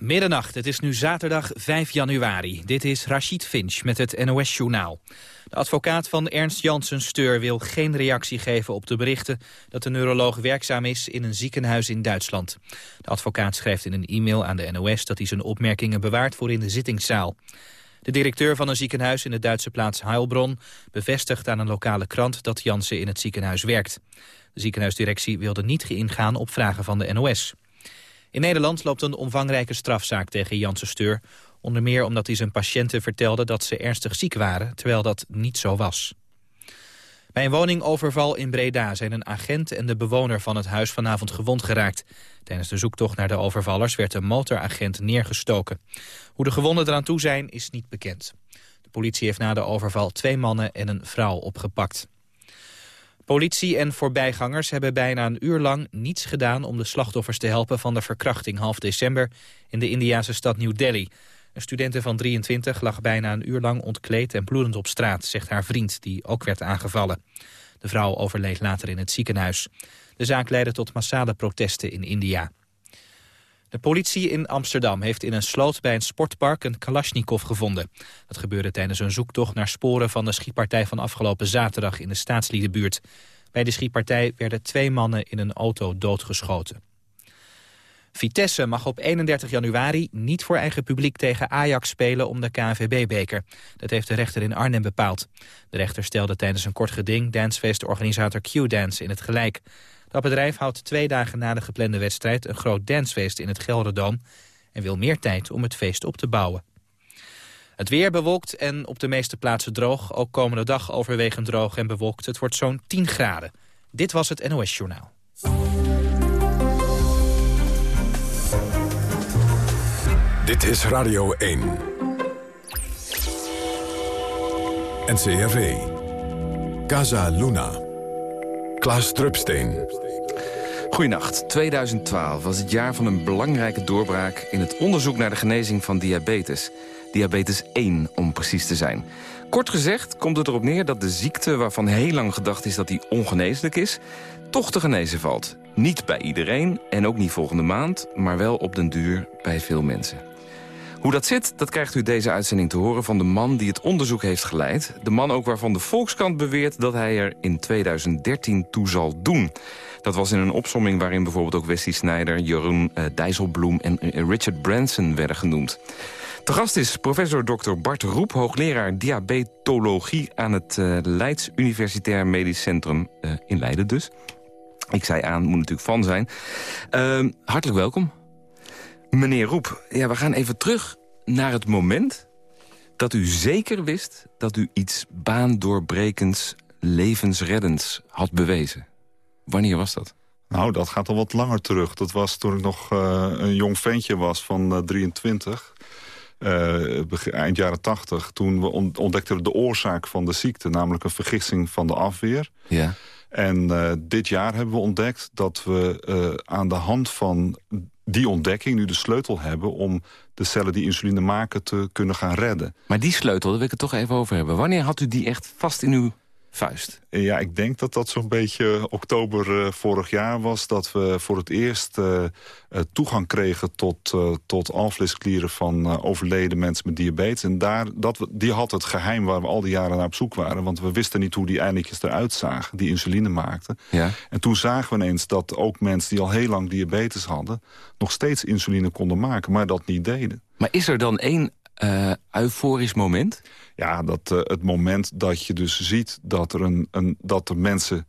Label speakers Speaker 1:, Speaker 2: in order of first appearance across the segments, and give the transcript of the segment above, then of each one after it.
Speaker 1: Middernacht, het is nu zaterdag 5 januari. Dit is Rachid Finch met het NOS-journaal. De advocaat van Ernst Janssen Steur wil geen reactie geven op de berichten... dat de neuroloog werkzaam is in een ziekenhuis in Duitsland. De advocaat schrijft in een e-mail aan de NOS... dat hij zijn opmerkingen bewaart voor in de zittingszaal. De directeur van een ziekenhuis in de Duitse plaats Heilbronn... bevestigt aan een lokale krant dat Janssen in het ziekenhuis werkt. De ziekenhuisdirectie wilde niet ingaan op vragen van de NOS. In Nederland loopt een omvangrijke strafzaak tegen Janssen Steur. Onder meer omdat hij zijn patiënten vertelde dat ze ernstig ziek waren, terwijl dat niet zo was. Bij een woningoverval in Breda zijn een agent en de bewoner van het huis vanavond gewond geraakt. Tijdens de zoektocht naar de overvallers werd een motoragent neergestoken. Hoe de gewonden eraan toe zijn is niet bekend. De politie heeft na de overval twee mannen en een vrouw opgepakt. Politie en voorbijgangers hebben bijna een uur lang niets gedaan... om de slachtoffers te helpen van de verkrachting half december... in de Indiase stad New Delhi. Een studente van 23 lag bijna een uur lang ontkleed en bloedend op straat... zegt haar vriend, die ook werd aangevallen. De vrouw overleed later in het ziekenhuis. De zaak leidde tot massale protesten in India. De politie in Amsterdam heeft in een sloot bij een sportpark een Kalashnikov gevonden. Dat gebeurde tijdens een zoektocht naar sporen van de schietpartij van afgelopen zaterdag in de staatsliedenbuurt. Bij de schietpartij werden twee mannen in een auto doodgeschoten. Vitesse mag op 31 januari niet voor eigen publiek tegen Ajax spelen om de KNVB-beker. Dat heeft de rechter in Arnhem bepaald. De rechter stelde tijdens een kort geding dancefeestorganisator Q-Dance in het gelijk. Dat bedrijf houdt twee dagen na de geplande wedstrijd een groot dancefeest in het Gelderdoom en wil meer tijd om het feest op te bouwen. Het weer bewolkt en op de meeste plaatsen droog. Ook komende dag overwegend droog en bewolkt. Het wordt zo'n 10 graden. Dit was het NOS Journaal.
Speaker 2: Dit is Radio 1. NCRV. Casa Luna. Klaas Drupsteen.
Speaker 3: Goedenacht. 2012 was het jaar van een belangrijke doorbraak... in het onderzoek naar de genezing van diabetes. Diabetes 1, om precies te zijn. Kort gezegd komt het erop neer dat de ziekte... waarvan heel lang gedacht is dat die ongeneeslijk is... toch te genezen valt. Niet bij iedereen en ook niet volgende maand... maar wel op den duur bij veel mensen. Hoe dat zit, dat krijgt u deze uitzending te horen van de man die het onderzoek heeft geleid. De man ook waarvan de Volkskrant beweert dat hij er in 2013 toe zal doen. Dat was in een opsomming waarin bijvoorbeeld ook Wesley Sneijder, Jeroen uh, Dijsselbloem en eh, Richard Branson werden genoemd. De gast is professor Dr. Bart Roep, hoogleraar diabetologie... aan het uh, Leids Universitair Medisch Centrum in Leiden dus. Ik zei aan, moet natuurlijk van zijn. Uh, hartelijk welkom. Meneer Roep, ja, we gaan even terug naar het moment dat u zeker wist dat u iets baandoorbrekends, levensreddends had bewezen. Wanneer was dat?
Speaker 4: Nou, dat gaat al wat langer terug. Dat was toen ik nog uh, een jong ventje was van uh, 23. Uh, eind jaren 80. Toen we ontdekten de oorzaak van de ziekte. Namelijk een vergissing van de afweer.
Speaker 3: Ja.
Speaker 4: En dit jaar hebben we ontdekt dat we aan de hand van die ontdekking nu de sleutel hebben... om de cellen die insuline maken te kunnen gaan redden.
Speaker 3: Maar die sleutel, daar wil ik het toch even over hebben. Wanneer had u die echt vast in uw vuist?
Speaker 4: Ja, ik denk dat dat zo'n beetje oktober uh, vorig jaar was... dat we voor het eerst uh, toegang kregen tot, uh, tot alvleesklieren van overleden mensen met diabetes. En daar, dat, die had het geheim waar we al die jaren naar op zoek waren. Want we wisten niet hoe die eindelijkjes eruit zagen, die insuline maakten.
Speaker 3: Ja.
Speaker 4: En toen zagen we ineens dat ook mensen die al heel lang diabetes hadden... nog steeds insuline konden maken, maar dat niet deden.
Speaker 3: Maar is er dan één uh, euforisch moment?
Speaker 4: Ja, dat, uh, het moment dat je dus ziet dat er, een, een, dat er mensen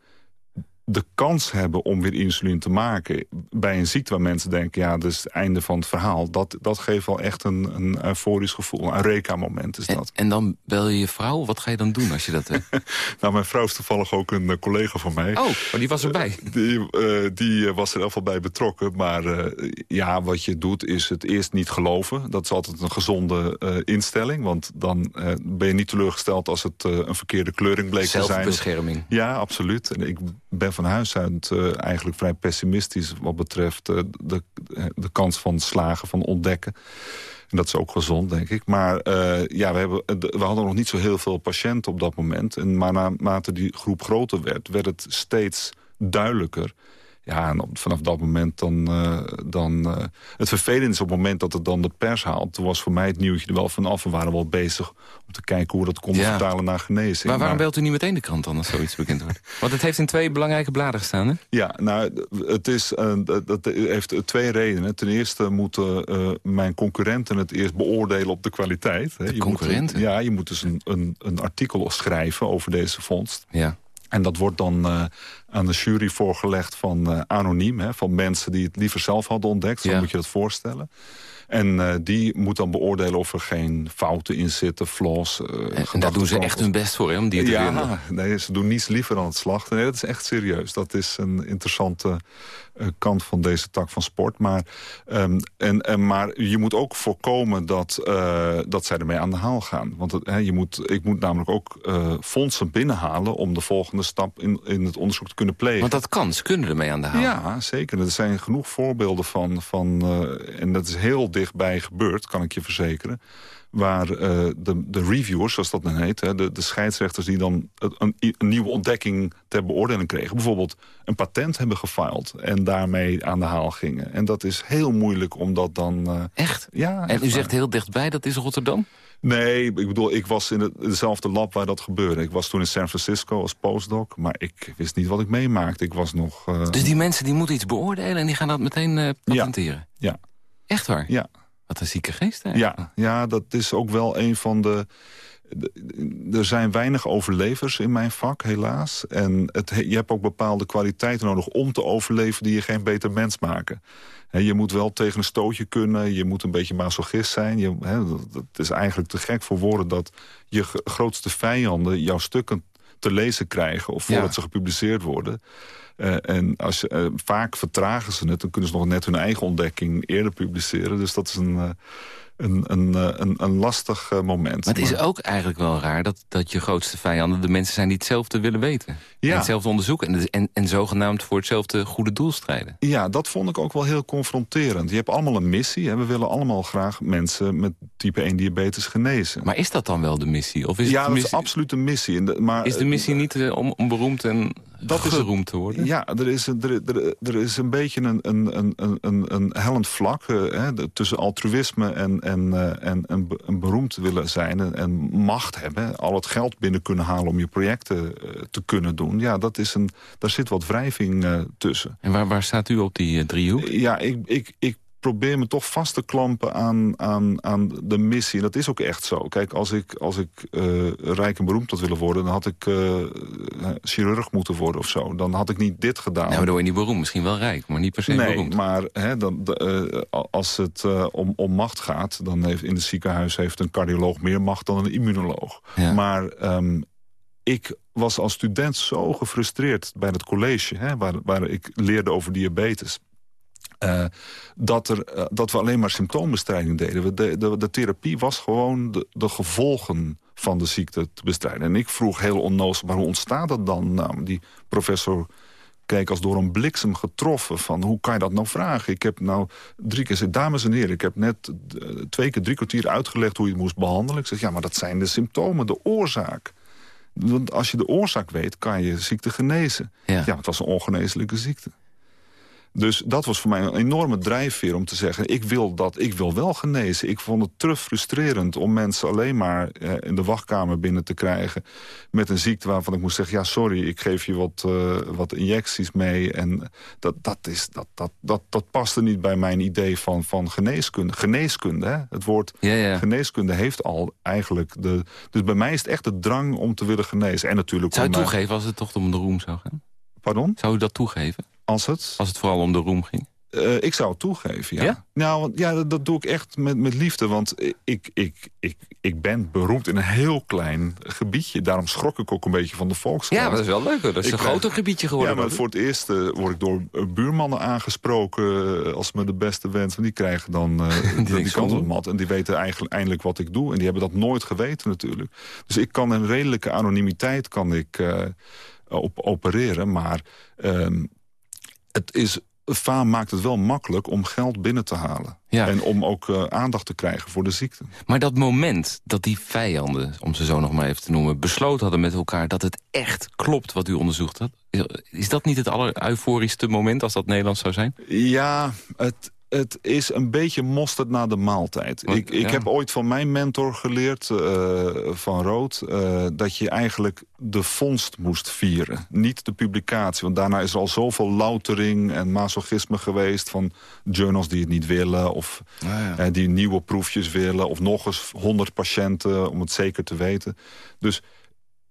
Speaker 4: de kans hebben om weer insuline te maken... bij een ziekte waar mensen denken, ja, dat is het einde van het verhaal... dat, dat geeft wel echt een, een euforisch gevoel. Een reka-moment is dat.
Speaker 3: En, en, dan bel je je vrouw? Wat ga je dan doen als je dat hebt?
Speaker 4: nou, mijn vrouw is toevallig ook een uh, collega van mij.
Speaker 3: Oh, maar die was erbij?
Speaker 4: Die, uh, die was er in ieder geval bij betrokken. Maar uh, ja, wat je doet is het eerst niet geloven. Dat is altijd een gezonde instelling. Want dan ben je niet teleurgesteld als het een verkeerde kleuring bleek te zijn.
Speaker 3: Zelfbescherming.
Speaker 4: Ja, absoluut. En ik ben van huis uit uh, eigenlijk vrij pessimistisch... wat betreft uh, de, de kans van slagen, van ontdekken. En dat is ook gezond, denk ik. Maar uh, ja, we, hebben, we hadden nog niet zo heel veel patiënten op dat moment. En maar naarmate die groep groter werd, werd het steeds duidelijker... Ja, en vanaf dat moment dan... Uh, dan uh, het vervelende is op het moment dat het dan de pers haalt... toen was voor mij het nieuwtje er wel vanaf. We waren wel bezig om te kijken hoe we dat konden vertalen naar genezing.
Speaker 3: Maar waarom belt u niet meteen de krant dan als zoiets bekend wordt? Want het heeft in twee belangrijke bladen gestaan, hè?
Speaker 4: Ja, nou, het is, uh, dat heeft twee redenen. Ten eerste moeten mijn concurrenten het eerst beoordelen op de kwaliteit.
Speaker 3: De je concurrenten?
Speaker 4: Moet, ja, je moet dus een, een, een artikel schrijven over deze vondst.
Speaker 3: Ja.
Speaker 4: En dat wordt dan uh, aan de jury voorgelegd van uh, anoniem. Hè, van mensen die het liever zelf hadden ontdekt. Zo ja. moet je dat voorstellen. En uh, die moet dan beoordelen of er geen fouten in zitten, flaws.
Speaker 3: en, en daar doen ze echt hun best voor, hè, om die te
Speaker 4: ja,
Speaker 3: vinden.
Speaker 4: Nee, ze doen niets liever dan het slachten. Nee, dat is echt serieus. Dat is een interessante uh, kant van deze tak van sport. Maar, um, en, en, maar je moet ook voorkomen dat, uh, dat zij ermee aan de haal gaan. Want het, he, je moet, ik moet namelijk ook uh, fondsen binnenhalen... om de volgende stap in, in het onderzoek te kunnen plegen.
Speaker 3: Want dat kan, ze kunnen ermee aan de haal.
Speaker 4: Ja, zeker. Er zijn genoeg voorbeelden van... van en dat is heel dichtbij gebeurd, kan ik je verzekeren waar uh, de, de reviewers, zoals dat dan heet... Hè, de, de scheidsrechters die dan een, een, nieuwe ontdekking ter beoordeling kregen... bijvoorbeeld een patent hebben gefiled en daarmee aan de haal gingen. En dat is heel moeilijk om dat dan... Uh,
Speaker 3: echt?
Speaker 4: Ja.
Speaker 3: En u zegt heel dichtbij, dat is Rotterdam?
Speaker 4: Nee, ik bedoel, ik was in het, dezelfde lab waar dat gebeurde. Ik was toen in San Francisco als postdoc, maar ik wist niet wat ik meemaakte. Ik was nog... Uh...
Speaker 3: Dus die mensen die moeten iets beoordelen en die gaan dat meteen patenteren?
Speaker 4: Ja. ja.
Speaker 3: Echt waar?
Speaker 4: Ja.
Speaker 3: Wat een zieke geest eigenlijk.
Speaker 4: Ja, ja, dat is ook wel een van de... Er zijn weinig overlevers in mijn vak, helaas. En het, je hebt ook bepaalde kwaliteiten nodig om te overleven... die je geen beter mens maken. je moet wel tegen een stootje kunnen. Je moet een beetje masochist zijn. Je, het is eigenlijk te gek voor woorden dat je grootste vijanden... jouw stukken te lezen krijgen of voordat ja. ze gepubliceerd worden. Uh, en als je, uh, vaak vertragen ze het, dan kunnen ze nog net hun eigen ontdekking eerder publiceren. Dus dat is een, uh, een, een, een, een, lastig moment.
Speaker 3: Maar het is ook eigenlijk wel raar dat, dat je grootste vijanden de mensen zijn die hetzelfde willen weten.
Speaker 4: Ja.
Speaker 3: En hetzelfde onderzoeken en, en, en zogenaamd voor hetzelfde goede doel strijden.
Speaker 4: Ja, dat vond ik ook wel heel confronterend. Je hebt allemaal een missie. Hè? We willen allemaal graag mensen met type 1 diabetes genezen.
Speaker 3: Maar is dat dan wel de missie? Of is
Speaker 4: ja,
Speaker 3: het
Speaker 4: dat
Speaker 3: missie...
Speaker 4: is absoluut een missie. De, maar,
Speaker 3: is de missie niet uh, om, om beroemd en
Speaker 4: dat
Speaker 3: geroemd te worden?
Speaker 4: Ja, er is, er, er, er is een beetje een, een, een, een, een hellend vlak uh, hè, tussen altruïsme en, en, uh, en, en, en, beroemd willen zijn en, en, macht hebben. Al het geld binnen kunnen halen om je projecten te kunnen doen. Ja, dat is een, daar zit wat wrijving tussen.
Speaker 3: En waar, waar staat u op die driehoek?
Speaker 4: Ja, ik, ik, ik probeer me toch vast te klampen aan, aan, aan de missie. En dat is ook echt zo. Kijk, als ik, als ik uh, rijk en beroemd had willen worden... dan had ik uh, chirurg moeten worden of zo. Dan had ik niet dit gedaan.
Speaker 3: Nou, dan word je niet beroemd. Misschien wel rijk, maar niet per se
Speaker 4: nee,
Speaker 3: beroemd.
Speaker 4: Nee, maar hè, dan, uh, als het om, om macht gaat... dan heeft in het ziekenhuis heeft een cardioloog meer macht dan een immunoloog.
Speaker 3: Ja.
Speaker 4: Maar um, ik was als student zo gefrustreerd bij het college... Hè, waar, waar ik leerde over diabetes... Uh, dat, er, uh, dat we alleen maar symptoombestrijding deden. De, de, de therapie was gewoon de, de, gevolgen van de ziekte te bestrijden. En ik vroeg heel onnozel, maar hoe ontstaat dat dan? Nou, die professor keek als door een bliksem getroffen van hoe kan je dat nou vragen? Ik heb nou drie keer gezegd, dames en heren, ik heb net twee keer drie kwartier uitgelegd hoe je het moest behandelen. Ik zeg, ja, maar dat zijn de symptomen, de oorzaak. Want als je de oorzaak weet, kan je ziekte genezen.
Speaker 3: Ja,
Speaker 4: ja het was een ongeneeslijke ziekte. Dus dat was voor mij een enorme drijfveer om te zeggen... ik wil dat, ik wil wel genezen. Ik vond het te frustrerend om mensen alleen maar eh, in de wachtkamer binnen te krijgen... met een ziekte waarvan ik moest zeggen... ja, sorry, ik geef je wat, uh, wat injecties mee. En dat, dat, is, dat, dat, dat, dat paste niet bij mijn idee van, van geneeskunde. Geneeskunde, hè? het woord
Speaker 3: ja, ja.
Speaker 4: geneeskunde heeft al eigenlijk... De, dus bij mij is het echt de drang om te willen genezen. En natuurlijk
Speaker 3: zou je
Speaker 4: mij...
Speaker 3: toegeven als het toch om de roem zou gaan?
Speaker 4: Pardon?
Speaker 3: Zou u dat toegeven?
Speaker 4: Als het?
Speaker 3: Als het vooral om de roem ging?
Speaker 4: Uh, ik zou het toegeven, ja.
Speaker 3: ja?
Speaker 4: Nou, ja, dat, dat, doe ik echt met, met liefde. Want ik, ik, ik, ik ben beroemd in een heel klein gebiedje. Daarom schrok ik ook een beetje van de volkskrant.
Speaker 3: Ja, maar dat is wel leuk. hoor. Dat is
Speaker 4: ik
Speaker 3: een groter gebiedje geworden.
Speaker 4: Ja, maar voor het eerst uh, word ik door buurmannen aangesproken... Uh, als me de beste wens. Want die krijgen dan die, die kant op de mat. En die weten eigenlijk eindelijk wat ik doe. En die hebben dat nooit geweten natuurlijk. Dus ik kan een redelijke anonimiteit kan ik, op opereren. Maar ehm, het is faam maakt het wel makkelijk om geld binnen te halen.
Speaker 3: Ja.
Speaker 4: En om ook uh, aandacht te krijgen voor de ziekte.
Speaker 3: Maar dat moment dat die vijanden, om ze zo nog maar even te noemen... besloten hadden met elkaar dat het echt klopt wat u onderzocht had... Is dat niet het allereuforischste moment als dat Nederlands zou zijn?
Speaker 4: Ja, het, het is een beetje mosterd na de maaltijd. ik, ik heb ooit van mijn mentor geleerd, uh, van Rood... Uh, dat je eigenlijk de vondst moest vieren. Niet de publicatie, want daarna is er al zoveel loutering en masochisme geweest... van journals die het niet willen, of ah, ja. uh, die nieuwe proefjes willen... of nog eens honderd patiënten, om het zeker te weten. Dus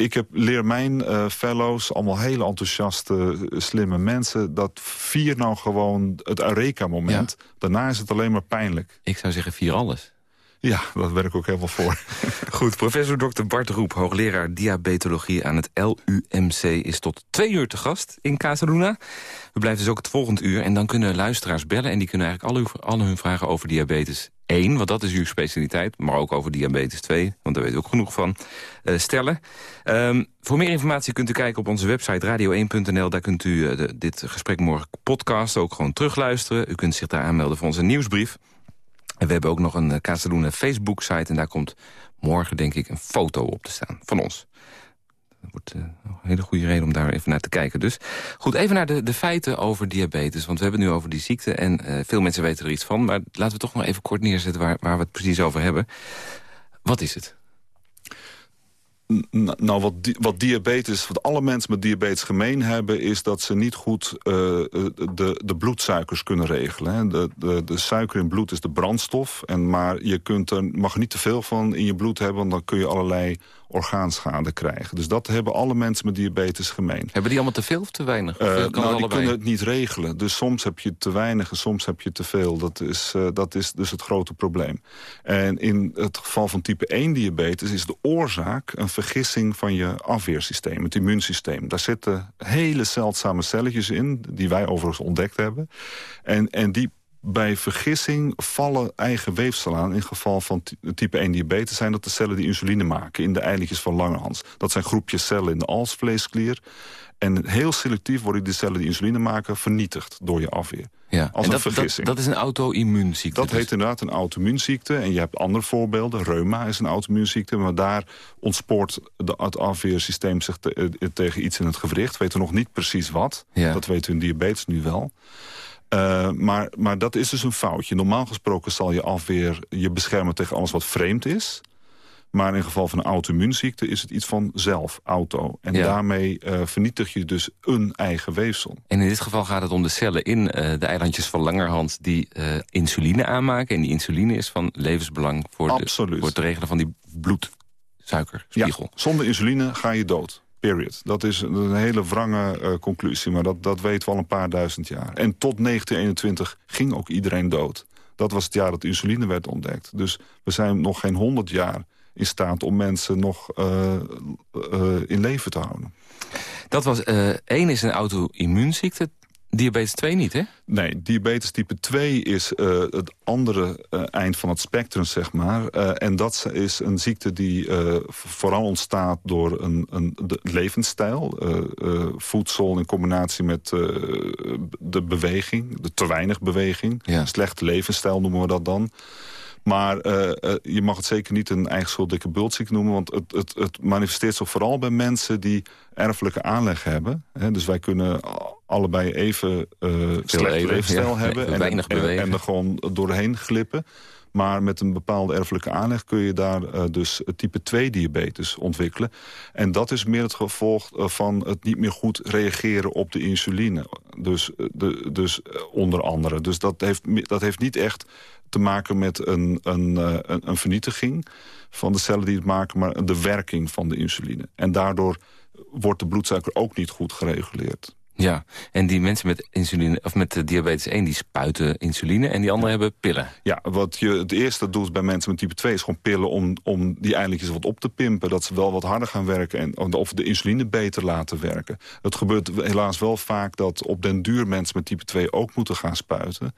Speaker 4: ik heb, leer mijn uh, fellows, allemaal hele enthousiaste, slimme mensen... dat vier nou gewoon het Eureka-moment. Daarna is het alleen maar pijnlijk.
Speaker 3: Ik zou zeggen, vier alles.
Speaker 4: Ja, dat werk ik ook helemaal voor.
Speaker 3: Goed, professor Dr. Bart Roep, hoogleraar diabetologie aan het LUMC... is tot twee uur te gast in Casaluna. We blijven dus ook het volgende uur en dan kunnen luisteraars bellen... en die kunnen eigenlijk al, uw, al hun vragen over diabetes 1, want dat is uw specialiteit... maar ook over diabetes 2, want daar weet u ook genoeg van, uh, stellen. Um, voor meer informatie kunt u kijken op onze website radio1.nl. Daar kunt u de, dit gesprek morgen podcast ook gewoon terugluisteren. U kunt zich daar aanmelden voor onze nieuwsbrief. En we hebben ook nog een uh, Facebook-site... en daar komt morgen, denk ik, een foto op te staan van ons. Dat wordt uh, een hele goede reden om daar even naar te kijken. Dus goed, even naar de, de feiten over diabetes. Want we hebben nu over die ziekte en uh, veel mensen weten er iets van. Maar laten we toch nog even kort neerzetten waar, waar we het precies over hebben. Wat is het?
Speaker 4: Nou, wat, wat diabetes, wat alle mensen met diabetes gemeen hebben... is dat ze niet goed uh, de, de bloedsuikers kunnen regelen. Hè. De, de, de suiker in bloed is de brandstof. En, maar je kunt er, mag niet te veel van in je bloed hebben... want dan kun je allerlei orgaanschade krijgen. Dus dat hebben alle mensen met diabetes gemeen.
Speaker 3: Hebben die allemaal te veel of te weinig? Of uh,
Speaker 4: nou, die kunnen het niet regelen. Dus soms heb je te weinig en soms heb je te veel. Dat is, uh, dat is dus het grote probleem. En in het geval van type 1 diabetes is de oorzaak... een vergissing van je afweersysteem, het immuunsysteem. Daar zitten hele zeldzame celletjes in... die wij overigens ontdekt hebben. En, en die bij vergissing vallen eigen weefsel aan. In geval van type 1 diabetes zijn dat de cellen die insuline maken... in de eiletjes van Langerhans. Dat zijn groepjes cellen in de alsvleesklier. En heel selectief worden die cellen die insuline maken... vernietigd door je afweer.
Speaker 3: Ja. Als en een dat, vergissing. Dat, dat, is een auto-immuunziekte?
Speaker 4: Dat dus. heet inderdaad een auto-immuunziekte. En je hebt andere voorbeelden. Reuma is een auto-immuunziekte. Maar daar ontspoort de, het afweersysteem zich te, eh, tegen iets in het gewricht. Weten we nog niet precies wat. Ja. Dat weten we in diabetes nu wel. Uh, maar, maar dat is dus een foutje. Normaal gesproken zal je afweer je beschermen tegen alles wat vreemd is. Maar in geval van een auto-immuunziekte is het iets van zelf, auto. En daarmee uh, vernietig je dus een eigen weefsel.
Speaker 3: En in dit geval gaat het om de cellen in uh, de eilandjes van Langerhans... die insuline aanmaken. En die insuline is van levensbelang voor, de, voor het regelen van die bloedsuikerspiegel.
Speaker 4: Ja, zonder insuline ga je dood. Period. Dat is een hele wrange uh, conclusie, maar dat, dat weten we een paar duizend jaar. En tot 1921 ging ook iedereen dood. Dat was het jaar dat insuline werd ontdekt. Dus we zijn nog geen honderd jaar in staat om mensen nog uh, uh, in leven te houden.
Speaker 3: Dat was, één is een auto-immuunziekte. Diabetes 2 niet, hè?
Speaker 4: Nee, diabetes type 2 is uh, het andere uh, eind van het spectrum, zeg maar. Uh, en dat is een ziekte die vooral ontstaat door een, een levensstijl. voedsel in combinatie met de beweging, de te weinig beweging. Ja. Slechte levensstijl noemen we dat dan. Maar je mag het zeker niet een eigen schuld dikke bultziek noemen... want het, het, het manifesteert zich vooral bij mensen die erfelijke aanleg hebben. Hè, dus wij kunnen allebei even uh, slecht leefstijl hebben... En, en, en, er gewoon doorheen glippen. Maar met een bepaalde erfelijke aanleg kun je daar uh, dus type 2 diabetes ontwikkelen. En dat is meer het gevolg uh, van het niet meer goed reageren op de insuline. Dus, de, dus onder andere. Dus dat heeft, dat heeft niet echt te maken met een, een, een, een vernietiging van de cellen die het maken... maar de werking van de insuline. En daardoor wordt de bloedsuiker ook niet goed gereguleerd.
Speaker 3: Ja, en die mensen met, insuline, of met diabetes 1 die spuiten insuline en die anderen hebben pillen.
Speaker 4: Ja, wat je het eerste doet bij mensen met type 2 is gewoon pillen om, om die eindelijkjes wat op te pimpen. Dat ze wel wat harder gaan werken en of de insuline beter laten werken. Het gebeurt helaas wel vaak dat op den duur mensen met type 2 ook moeten gaan spuiten.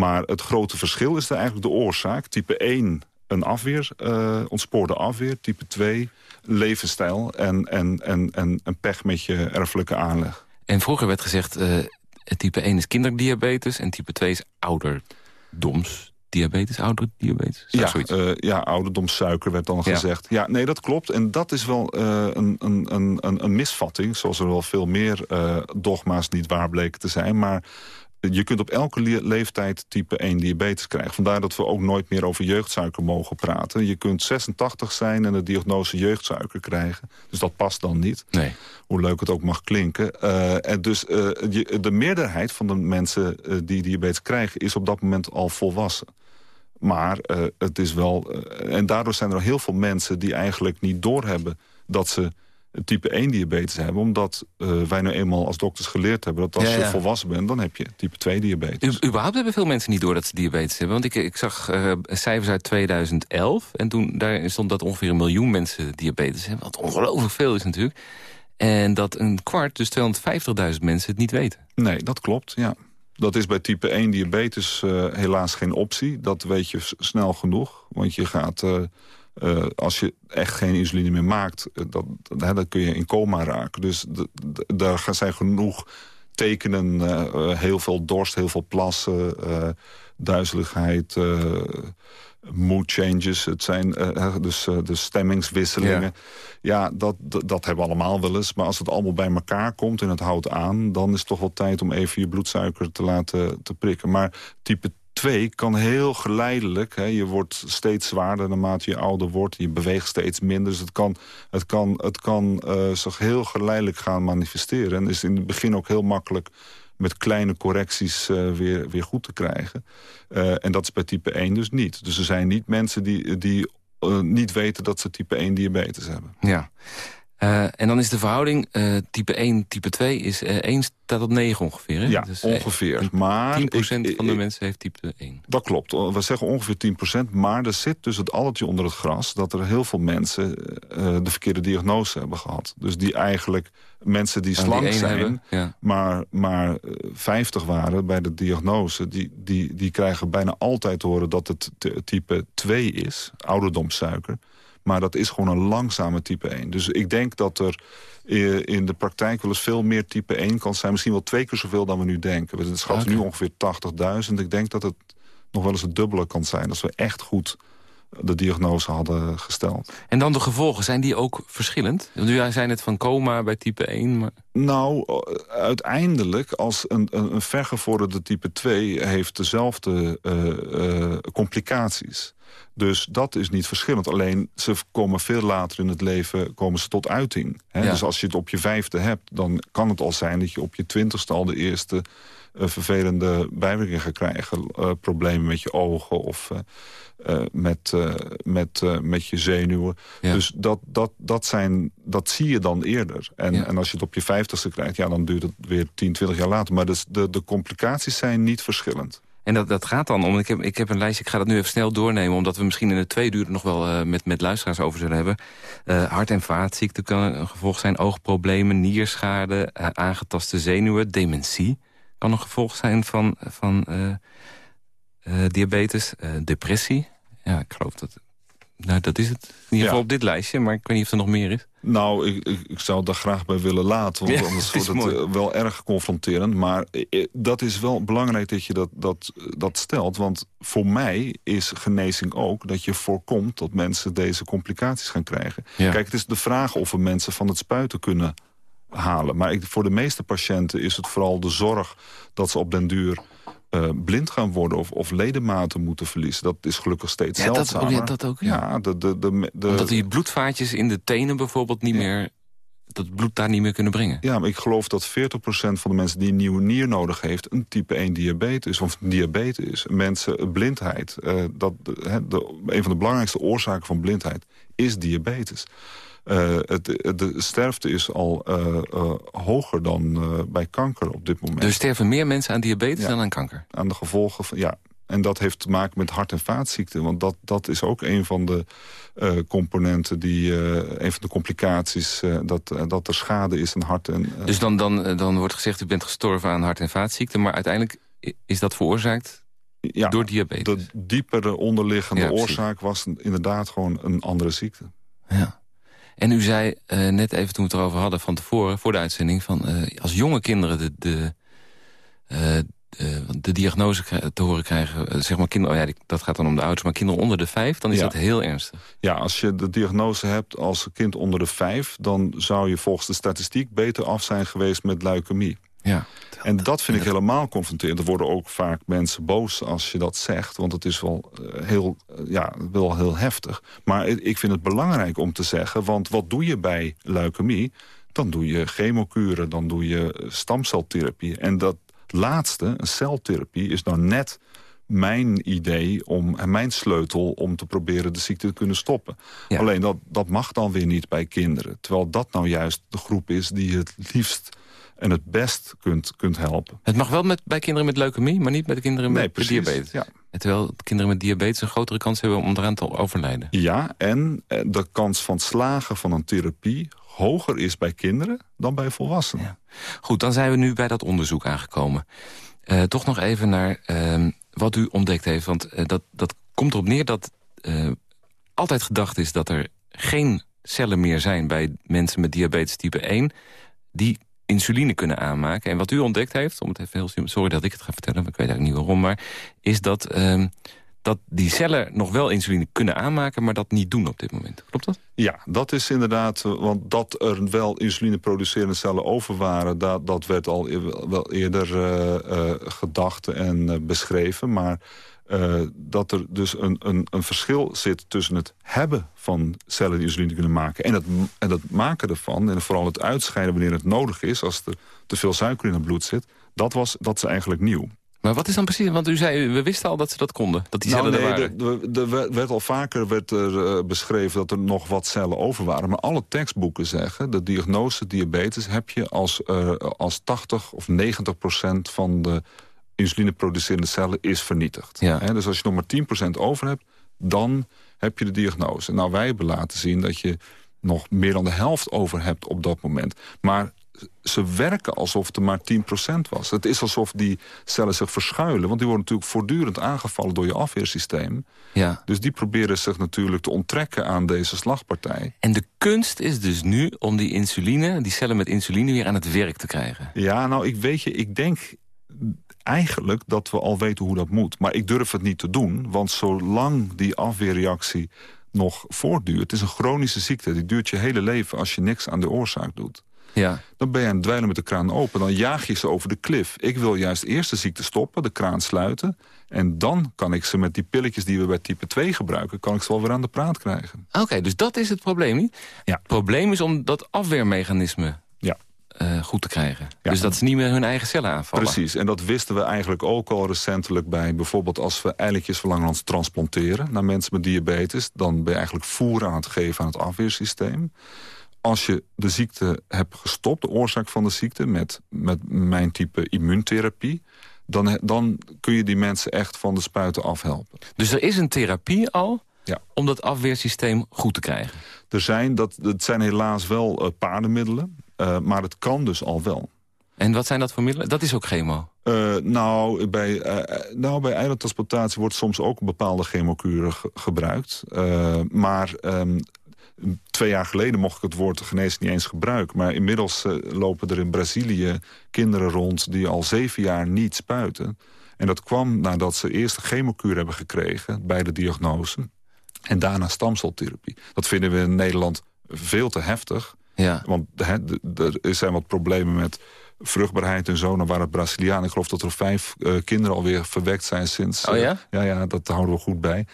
Speaker 4: Maar het grote verschil is er eigenlijk de oorzaak. Type 1 een afweer, uh, ontspoorde afweer. Type 2 levensstijl en, en, en, en, en pech met je erfelijke aanleg.
Speaker 3: En vroeger werd gezegd, uh, type 1 is kinderdiabetes en type 2 is ouderdoms diabetes, ouderdiabetes?
Speaker 4: Ja, uh, ja, ouderdomssuiker werd dan gezegd. Ja, nee, dat klopt. En dat is wel uh, een, een, een, een misvatting. Zoals er wel veel meer uh, dogma's niet waar bleken te zijn. Maar je kunt op elke leeftijd type 1 diabetes krijgen. Vandaar dat we ook nooit meer over jeugdsuiker mogen praten. Je kunt 86 zijn en de diagnose jeugdsuiker krijgen. Dus dat past dan niet.
Speaker 3: Nee.
Speaker 4: Hoe leuk het ook mag klinken. Uh, en dus uh, je, de meerderheid van de mensen uh, die diabetes krijgen... is op dat moment al volwassen. Maar het is wel... en daardoor zijn er heel veel mensen die eigenlijk niet doorhebben... dat ze type 1 diabetes hebben. Omdat uh, wij nu eenmaal als dokters geleerd hebben... dat als je volwassen bent, dan heb je type 2 diabetes.
Speaker 3: U, überhaupt hebben veel mensen niet door dat ze diabetes hebben. Want ik, ik zag uh, cijfers uit 2011. En toen daar stond dat ongeveer een miljoen mensen diabetes hebben. Wat ongelooflijk veel is natuurlijk. En dat een kwart, dus 250.000 mensen het niet weten.
Speaker 4: Nee, dat klopt, ja. Dat is bij type 1 diabetes uh, helaas geen optie. Dat weet je snel genoeg. Want je gaat uh, als je echt geen insuline meer maakt, uh, dat, dat, dan kun je in coma raken. Dus daar zijn genoeg tekenen, uh, heel veel dorst, heel veel plassen, duizeligheid, mood changes. Het zijn dus de stemmingswisselingen. Ja, ja dat, dat, dat, hebben we allemaal wel eens. Maar als het allemaal bij elkaar komt en het houdt aan... dan is het toch wel tijd om even je bloedsuiker te laten te prikken. Maar type 2 kan heel geleidelijk. Hè, je wordt steeds zwaarder naarmate je ouder wordt. Je beweegt steeds minder. Dus het kan, het kan, het kan uh, zich heel geleidelijk gaan manifesteren. En is in het begin ook heel makkelijk met kleine correcties uh, weer, weer goed te krijgen. Uh, en dat is bij type 1 dus niet. Dus er zijn niet mensen die, die niet weten dat ze type 1 diabetes hebben.
Speaker 3: Ja. Uh, en dan is de verhouding uh, type 1, type 2 is uh, 1 staat op 9 ongeveer. Hè?
Speaker 4: Ja, dus, ongeveer. Maar
Speaker 3: 10% ik, van de mensen heeft type 1.
Speaker 4: Dat klopt. We zeggen ongeveer 10%. Maar er zit dus het alletje onder het gras... dat er heel veel mensen de verkeerde diagnose hebben gehad. Dus die eigenlijk mensen die slank die zijn... Hebben, ja. maar, maar 50 waren bij de diagnose... Die, die, die krijgen bijna altijd te horen dat het type 2 is. Ouderdomssuiker. Maar dat is gewoon een langzame type 1. Dus ik denk dat er eh, in de praktijk wel eens veel meer type 1 kan zijn. Misschien wel twee keer zoveel dan we nu denken. We schatten okay. nu ongeveer 80.000. Ik denk dat het nog wel eens het dubbele kan zijn. Als we echt goed de diagnose hadden gesteld.
Speaker 3: En dan de gevolgen, zijn die ook verschillend? Nu zijn het van coma bij type 1. Maar...
Speaker 4: Nou, uiteindelijk, als een, een, een vergevorderde type 2... heeft dezelfde uh, uh, complicaties. Dus dat is niet verschillend. Alleen ze komen veel later in het leven komen ze tot uiting. Hè? Ja. Dus als je het op je vijfde hebt, dan kan het al zijn... dat je op je twintigste al de eerste vervelende bijwerkingen gaat krijgen. Uh, problemen met je ogen of uh, met, met, met je zenuwen. Ja. Dus dat, dat, dat, zijn, dat zie je dan eerder. En, ja. en als je het op je vijftigste krijgt, ja, dan duurt het weer 10, 20 jaar later. Maar dus de, de complicaties zijn niet verschillend.
Speaker 3: En dat, dat gaat dan om, ik heb, ik heb een lijstje, ik ga dat nu even snel doornemen... omdat we misschien in de twee uur nog wel uh, met, met luisteraars over zullen hebben. Uh, hart- en vaatziekte kan een gevolg zijn, oogproblemen, nierschade... Uh, aangetaste zenuwen, dementie kan een gevolg zijn van, van diabetes, depressie. Ja, ik geloof dat nou, dat is het. In ieder geval ja. op dit lijstje, maar ik weet niet of er nog meer is.
Speaker 4: Nou, ik, ik, ik zou daar graag bij willen laten. Want ja, anders wordt het mooi. wel erg confronterend. Maar dat is wel belangrijk dat je dat, dat, dat stelt. Want voor mij is genezing ook dat je voorkomt... dat mensen deze complicaties gaan krijgen. Ja. Kijk, het is de vraag of we mensen van het spuiten kunnen halen. Maar ik, voor de meeste patiënten is het vooral de zorg... dat ze op den duur uh, blind gaan worden of, of ledematen moeten verliezen. Dat is gelukkig steeds ja, zeldzamer.
Speaker 3: Dat, ja, dat ook, ja.
Speaker 4: ja de, de, de, de,
Speaker 3: Omdat die bloedvaatjes in de tenen bijvoorbeeld niet ja. meer... dat bloed daar niet meer kunnen brengen.
Speaker 4: Ja, maar ik geloof dat 40% van de mensen die een nieuwe nier nodig heeft... een type 1 diabetes of diabetes is. Mensen, blindheid. Uh, dat, de, de, een van de belangrijkste oorzaken van blindheid is diabetes. Uh, het, de sterfte is al uh, uh, hoger dan bij kanker op dit moment.
Speaker 3: Dus sterven meer mensen aan diabetes ja, dan aan kanker?
Speaker 4: Aan de gevolgen van, ja. En dat heeft te maken met hart- en vaatziekten. Want dat, dat is ook een van de componenten, die, een van de complicaties... dat, dat er schade is aan hart en...
Speaker 3: dus dan, dan, dan wordt gezegd, u bent gestorven aan hart- en vaatziekten... maar uiteindelijk is dat veroorzaakt ja, door diabetes?
Speaker 4: De diepere onderliggende ja, oorzaak was inderdaad gewoon een andere ziekte.
Speaker 3: Ja. En u zei uh, net even toen we het erover hadden van tevoren, voor de uitzending... van uh, als jonge kinderen de, de, uh, de diagnose te horen krijgen... zeg maar kinderen, oh ja, dat gaat dan om de ouders... maar kinderen onder de vijf, dan is dat heel ernstig.
Speaker 4: Ja, als je de diagnose hebt als kind onder de vijf... dan zou je volgens de statistiek beter af zijn geweest met leukemie.
Speaker 3: Ja.
Speaker 4: En dat vind ik helemaal confronterend. Er worden ook vaak mensen boos als je dat zegt. Want het is wel eh, heel, eh, ja, wel heel heftig. Maar ik vind het belangrijk om te zeggen... want wat doe je bij leukemie? Dan doe je chemokuren, dan doe je stamceltherapie. En dat laatste, een celtherapie, is nou net mijn idee om, en mijn sleutel om te proberen de ziekte te kunnen stoppen. Alleen dat, dat mag dan weer niet bij kinderen. Terwijl dat nou juist de groep is die het liefst en het best kunt, kunt helpen.
Speaker 3: Het mag wel met, bij kinderen met leukemie, maar niet bij de kinderen met,
Speaker 4: nee,
Speaker 3: diabetes.
Speaker 4: Ja.
Speaker 3: Terwijl kinderen met diabetes een grotere kans hebben om eraan te overlijden.
Speaker 4: Ja, en eh, de kans van slagen van een therapie hoger is bij kinderen dan bij volwassenen. Ja.
Speaker 3: Goed, dan zijn we nu bij dat onderzoek aangekomen. Uh, toch nog even naar uh, wat u ontdekt heeft. Want uh, dat, dat komt erop neer dat altijd gedacht is dat er geen cellen meer zijn... bij mensen met diabetes type 1 die insuline kunnen aanmaken. En wat u ontdekt heeft, om het even heel simpel... sorry dat ik het ga vertellen, maar ik weet eigenlijk niet waarom... maar is dat, ehm, dat die cellen nog wel insuline kunnen aanmaken... maar dat niet doen op dit moment. Klopt dat?
Speaker 4: Ja, dat is inderdaad... Eh, want dat er wel insuline producerende cellen over waren... dat, dat werd al wel eerder uh, uh, gedacht en beschreven. Maar uh, dat er dus een, een, een, verschil zit tussen het hebben van cellen die insuline kunnen maken... en het, en het maken ervan, en vooral het uitscheiden wanneer het nodig is... als er te veel suiker in het bloed zit, dat, was, dat is eigenlijk nieuw.
Speaker 3: Maar wat is dan precies, want u zei, we wisten al dat ze dat konden, dat die cellen
Speaker 4: nou,
Speaker 3: nee, er
Speaker 4: waren. Er werd al vaker werd er, uh, beschreven dat er nog wat cellen over waren. Maar alle tekstboeken zeggen, de diagnose diabetes heb je als, uh, als 80 of 90 procent van de insulineproducerende cellen is vernietigd.
Speaker 3: Ja.
Speaker 4: dus als je nog maar 10% over hebt, dan heb je de diagnose. Nou, wij hebben laten zien dat je nog meer dan de helft over hebt op dat moment. Maar ze werken alsof het er maar 10% was. Het is alsof die cellen zich verschuilen. Want die worden natuurlijk voortdurend aangevallen door je afweersysteem.
Speaker 3: Ja.
Speaker 4: Dus die proberen zich natuurlijk te onttrekken aan deze slagpartij.
Speaker 3: En de kunst is dus nu om die insuline, die cellen met insuline weer aan het werk te krijgen.
Speaker 4: Ja, nou, ik weet je, ik denk eigenlijk dat we al weten hoe dat moet. Maar ik durf het niet te doen, want zolang die afweerreactie nog voortduurt... het is een chronische ziekte, die duurt je hele leven als je niks aan de oorzaak doet.
Speaker 3: Ja.
Speaker 4: Dan ben je aan het dweilen met de kraan open. Dan jaag je ze over de klif. Ik wil juist eerst de ziekte stoppen, de kraan sluiten. En dan kan ik ze met die pilletjes die we bij type 2 gebruiken... kan ik ze wel weer aan de praat krijgen.
Speaker 3: Oké, dus dat is het probleem niet?
Speaker 4: Ja.
Speaker 3: Het probleem is om dat afweermechanisme uh, goed te krijgen. dus dat ze niet meer hun eigen cellen aanvallen.
Speaker 4: Precies, en dat wisten we eigenlijk ook al recentelijk bij... bijvoorbeeld als we eiletjes van transplanteren... naar mensen met diabetes... dan ben je eigenlijk voer aan het geven aan het afweersysteem. Als je de ziekte hebt gestopt, de oorzaak van de ziekte... met, met mijn type immuuntherapie... Dan, dan kun je die mensen echt van de spuiten afhelpen.
Speaker 3: Dus er is een therapie al
Speaker 4: ja.
Speaker 3: om dat afweersysteem goed te krijgen?
Speaker 4: Er zijn, dat, het zijn helaas wel uh, paardenmiddelen. Uh, maar het kan dus al wel.
Speaker 3: En wat zijn dat voor middelen? Dat is ook chemo?
Speaker 4: Uh, nou, bij, uh, nou, bij eilandtransplantatie wordt soms ook bepaalde chemokuren ge gebruikt. maar um, twee jaar geleden mocht ik het woord genezen niet eens gebruiken. Maar inmiddels lopen er in Brazilië kinderen rond die al zeven jaar niet spuiten. En dat kwam nadat ze eerst een chemokuur hebben gekregen bij de diagnose. En daarna stamceltherapie. Dat vinden we in Nederland veel te heftig.
Speaker 3: Ja.
Speaker 4: Want er zijn wat problemen met vruchtbaarheid en zo. Dan waren het Brazilianen. Ik geloof dat er vijf uh, kinderen alweer verwekt zijn sinds...
Speaker 3: Oh ja?
Speaker 4: Uh, ja, ja, dat houden we goed bij.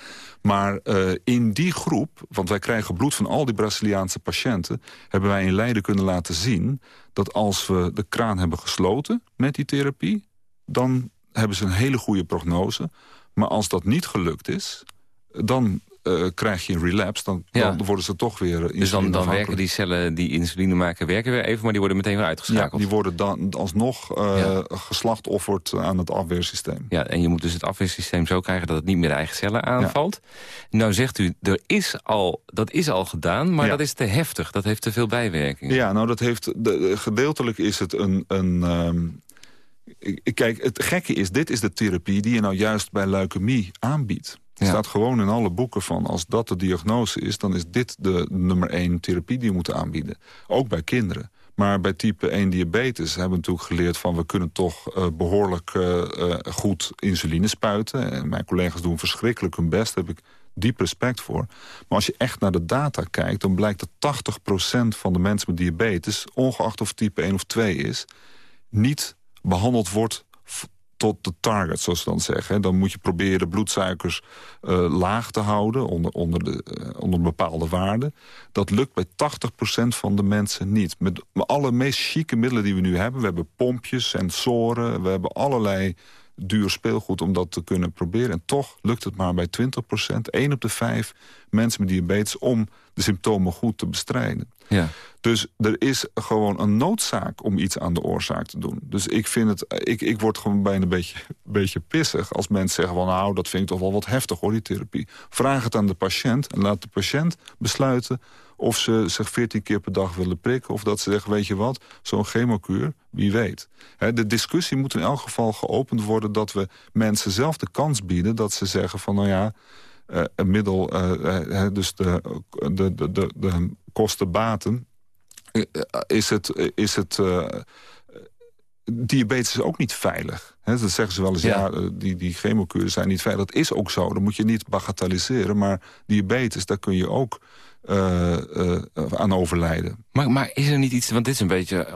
Speaker 4: Maar uh, in die groep, want wij krijgen bloed van al die Braziliaanse patiënten... hebben wij in Leiden kunnen laten zien... dat als we de kraan hebben gesloten met die therapie... dan hebben ze een hele goede prognose. Maar als dat niet gelukt is, dan uh, krijg je een relapse, dan,
Speaker 3: Ja.
Speaker 4: dan worden ze toch weer
Speaker 3: Dus dan, dan werken die cellen die insuline maken werken weer even... maar die worden meteen weer
Speaker 4: Ja,
Speaker 3: uitgeschakeld.
Speaker 4: die worden dan alsnog uh,
Speaker 3: Ja.
Speaker 4: geslachtofferd aan het afweersysteem.
Speaker 3: Ja, en je moet dus het afweersysteem zo krijgen dat het niet meer de eigen cellen aanvalt. Nou zegt u, er is al, dat is al gedaan, maar dat is te heftig. Dat heeft te veel bijwerkingen.
Speaker 4: Ja, nou dat heeft, de, de- gedeeltelijk is het een... een ehm, kijk, het gekke is, dit is de therapie die je nou juist bij leukemie aanbiedt. Het staat gewoon in alle boeken van, als dat de diagnose is... dan is dit de nummer één therapie die je moet aanbieden. Ook bij kinderen. Maar bij type 1 diabetes hebben we natuurlijk geleerd van... we kunnen toch uh, behoorlijk uh, uh, goed insuline spuiten. En mijn collega's doen verschrikkelijk hun best. Daar heb ik diep respect voor. Maar als je echt naar de data kijkt... dan blijkt dat 80% van de mensen met diabetes... ongeacht of type 1 of 2 is... niet behandeld wordt tot de target, zoals ze dan zeggen. Dan moet je proberen bloedsuikers uh, laag te houden onder, onder, de, uh, onder een bepaalde waarde. Dat lukt bij 80% van de mensen niet. Met alle meest chique middelen die we nu hebben. We hebben pompjes, sensoren, we hebben allerlei duur speelgoed om dat te kunnen proberen. En toch lukt het maar bij 20 procent, 1 op de 5 mensen met diabetes... om de symptomen goed te bestrijden.
Speaker 3: Ja.
Speaker 4: Dus er is gewoon een noodzaak om iets aan de oorzaak te doen. Dus ik vind het, ik, ik word gewoon bijna een beetje, beetje pissig als mensen zeggen van nou, dat vind ik toch wel wat heftig hoor, die therapie. Vraag het aan de patiënt en laat de patiënt besluiten of ze zich 14 keer per dag willen prikken... of dat ze zeggen, weet je wat, zo'n chemokuur, wie weet. de discussie moet in elk geval geopend worden... dat we mensen zelf de kans bieden dat ze zeggen van... nou ja, uh, een middel, uh, dus de, de, de, de, de kosten-baten... is het... Is het diabetes is ook niet veilig. He, dat zeggen ze wel eens, ja, ja die, die chemokuren zijn niet veilig. Dat is ook zo, dat moet je niet bagatelliseren. Maar diabetes, daar kun je ook uh, uh, aan overlijden.
Speaker 3: Maar, maar is er niet iets, want dit is een beetje,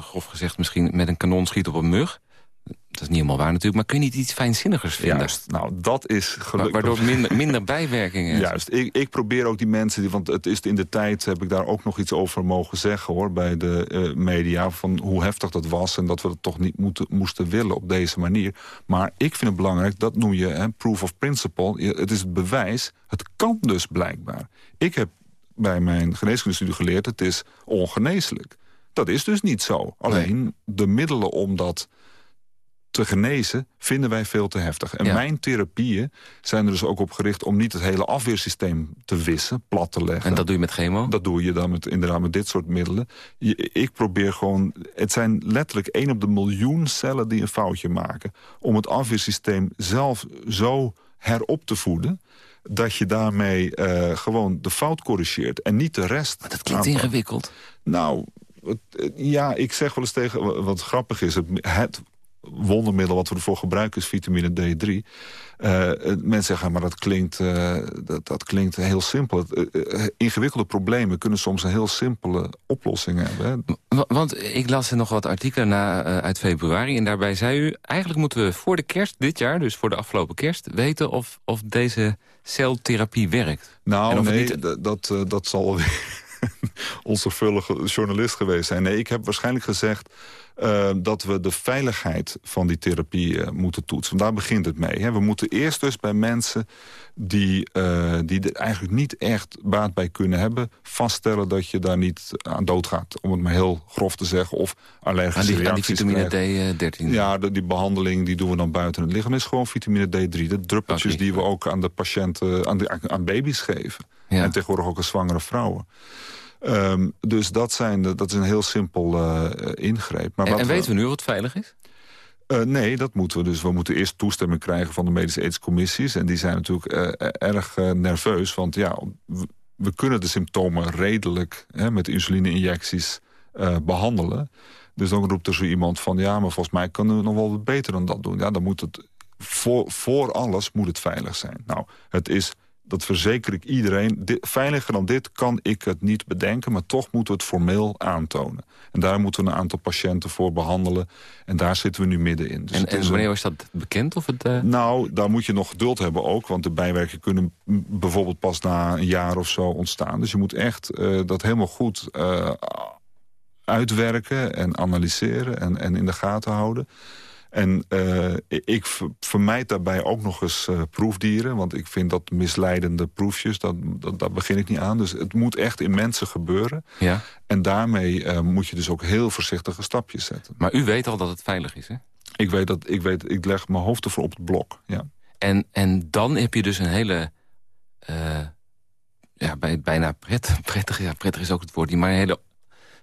Speaker 3: grof gezegd... misschien met een kanon schieten op een mug dat is niet helemaal waar natuurlijk, maar kun je niet iets fijnzinnigers vinden?
Speaker 4: Juist, nou dat is gelukkig.
Speaker 3: Waardoor minder, minder bijwerkingen
Speaker 4: Juist, ik, ik probeer ook die mensen, die, want het is in de tijd heb ik daar ook nog iets over mogen zeggen hoor, bij de uh, media, van hoe heftig dat was en dat we het toch niet moeten, moesten willen op deze manier. Maar ik vind het belangrijk, dat noem je hè, proof of principle, het is het bewijs, het kan dus blijkbaar. Ik heb bij mijn geneeskundestudie geleerd, het is ongeneeslijk. Dat is dus niet zo. Alleen de middelen om dat te genezen vinden wij veel te heftig. En mijn therapieën zijn er dus ook op gericht... om niet het hele afweersysteem te wissen, plat te leggen.
Speaker 3: En dat doe je met chemo?
Speaker 4: Dat doe je dan met, inderdaad met dit soort middelen. ik probeer gewoon... Het zijn letterlijk 1 op de miljoen cellen die een foutje maken... om het afweersysteem zelf zo herop te voeden dat je daarmee uh, gewoon de fout corrigeert en niet de rest.
Speaker 3: Maar dat klinkt ingewikkeld.
Speaker 4: Nou, ja, ik zeg wel eens tegen... Wat grappig is, het, het wondermiddel wat we ervoor gebruiken is vitamine D3. Uh, mensen zeggen, maar dat klinkt, uh, dat, dat, klinkt heel simpel. Uh, ingewikkelde problemen kunnen soms een heel simpele oplossing hebben.
Speaker 3: Hè? Want ik las er nog wat artikelen na, uit februari... en daarbij zei u, eigenlijk moeten we voor de kerst dit jaar... dus voor de afgelopen kerst, weten of, of deze celtherapie werkt.
Speaker 4: Nou, nee, niet... dat, dat zal weer onzorgvuldige journalist geweest zijn. Nee, ik heb waarschijnlijk gezegd uh, dat we de veiligheid van die therapie uh, moeten toetsen. Daar begint het mee. Hè. We moeten eerst dus bij mensen die, uh, die er eigenlijk niet echt baat bij kunnen hebben... vaststellen dat je daar niet aan doodgaat. Om het maar heel grof te zeggen. Of allergische aan
Speaker 3: die, aan die vitamine D13.
Speaker 4: Ja, de, die behandeling die doen we dan buiten het lichaam. is gewoon vitamine D3. De druppeltjes okay. die we ook aan de patiënten, aan, de, aan baby's geven. Ja. En tegenwoordig ook aan zwangere vrouwen. Um, dus dat, zijn, dat is een heel simpel uh, ingreep.
Speaker 3: Maar en, wat en weten we nu wat veilig is?
Speaker 4: Uh, nee, dat moeten we dus. We moeten eerst toestemming krijgen van de medische ethische En die zijn natuurlijk uh, erg nerveus. Want ja, we, kunnen de symptomen redelijk hè, met insuline-injecties behandelen. Dus dan roept er zo iemand van... ja, maar volgens mij kunnen we nog wel beter dan dat doen. Ja, dan moet het... Voor, voor alles moet het veilig zijn. Nou, het is dat verzeker ik iedereen. veiliger dan dit kan ik het niet bedenken... maar toch moeten we het formeel aantonen. En daar moeten we een aantal patiënten voor behandelen. En daar zitten we nu middenin.
Speaker 3: Dus en, en wanneer was dat bekend? Of het, uh...
Speaker 4: Nou, daar moet je nog geduld hebben ook. Want de bijwerkingen kunnen bijvoorbeeld pas na een jaar of zo ontstaan. Dus je moet echt uh, dat helemaal goed uh, uitwerken en analyseren... En, en in de gaten houden. En uh, ik vermijd daarbij ook nog eens uh, proefdieren. Want ik vind dat misleidende proefjes, dat, dat, daar begin ik niet aan. Dus het moet echt in mensen gebeuren.
Speaker 3: Ja.
Speaker 4: En daarmee uh, moet je dus ook heel voorzichtige stapjes zetten.
Speaker 3: Maar u weet al dat het veilig is, hè?
Speaker 4: Ik weet dat, ik weet, ik leg mijn hoofd ervoor op het blok, ja.
Speaker 3: En, en dan heb je dus een hele... ja, bijna prettig, prettig, ja, prettig is ook het woord, maar een hele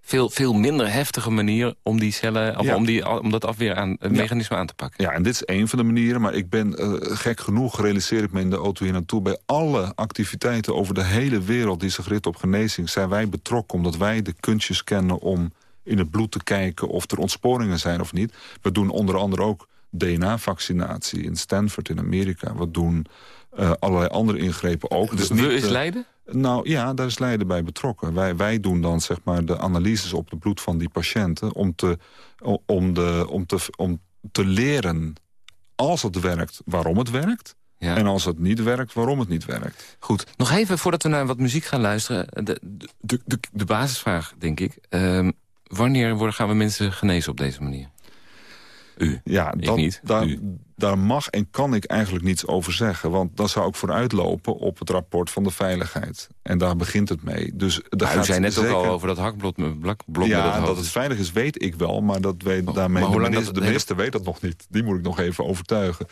Speaker 3: veel, veel minder heftige manier om die cellen, of om, die, om dat afweer aan, het mechanisme aan te pakken.
Speaker 4: Ja, en dit is één van de manieren. Maar ik ben uh, gek genoeg, realiseer ik me in de auto hier naartoe... bij alle activiteiten over de hele wereld die zich richten op genezing... zijn wij betrokken omdat wij de kunstjes kennen om in het bloed te kijken of er ontsporingen zijn of niet. We doen onder andere ook DNA-vaccinatie in Stanford in Amerika. We doen uh, allerlei andere ingrepen ook.
Speaker 3: Dus niet, is Leiden?
Speaker 4: Nou ja, daar is Leiden bij betrokken. Wij, wij doen dan zeg maar de analyses op het bloed van die patiënten... om te, om de, om te, om te leren, als het werkt, waarom het werkt... Ja. En als het niet werkt, waarom het niet werkt.
Speaker 3: Goed, nog even voordat we naar wat muziek gaan luisteren. De, de, de, de basisvraag, denk ik. Uh, wanneer worden, gaan we mensen genezen op deze manier? U, ja, dat, niet.
Speaker 4: Daar mag en kan ik eigenlijk niets over zeggen. Want dan zou ik vooruitlopen op het rapport van de veiligheid. En daar begint het mee. Dus
Speaker 3: daar gaat u zei net zeker... ook al over dat hakblok blok
Speaker 4: Ja, dat, dat het veilig is, weet ik wel. Maar dat weet, oh, daarmee, maar de, minister, de minister weet dat nog niet. Die moet ik nog even overtuigen.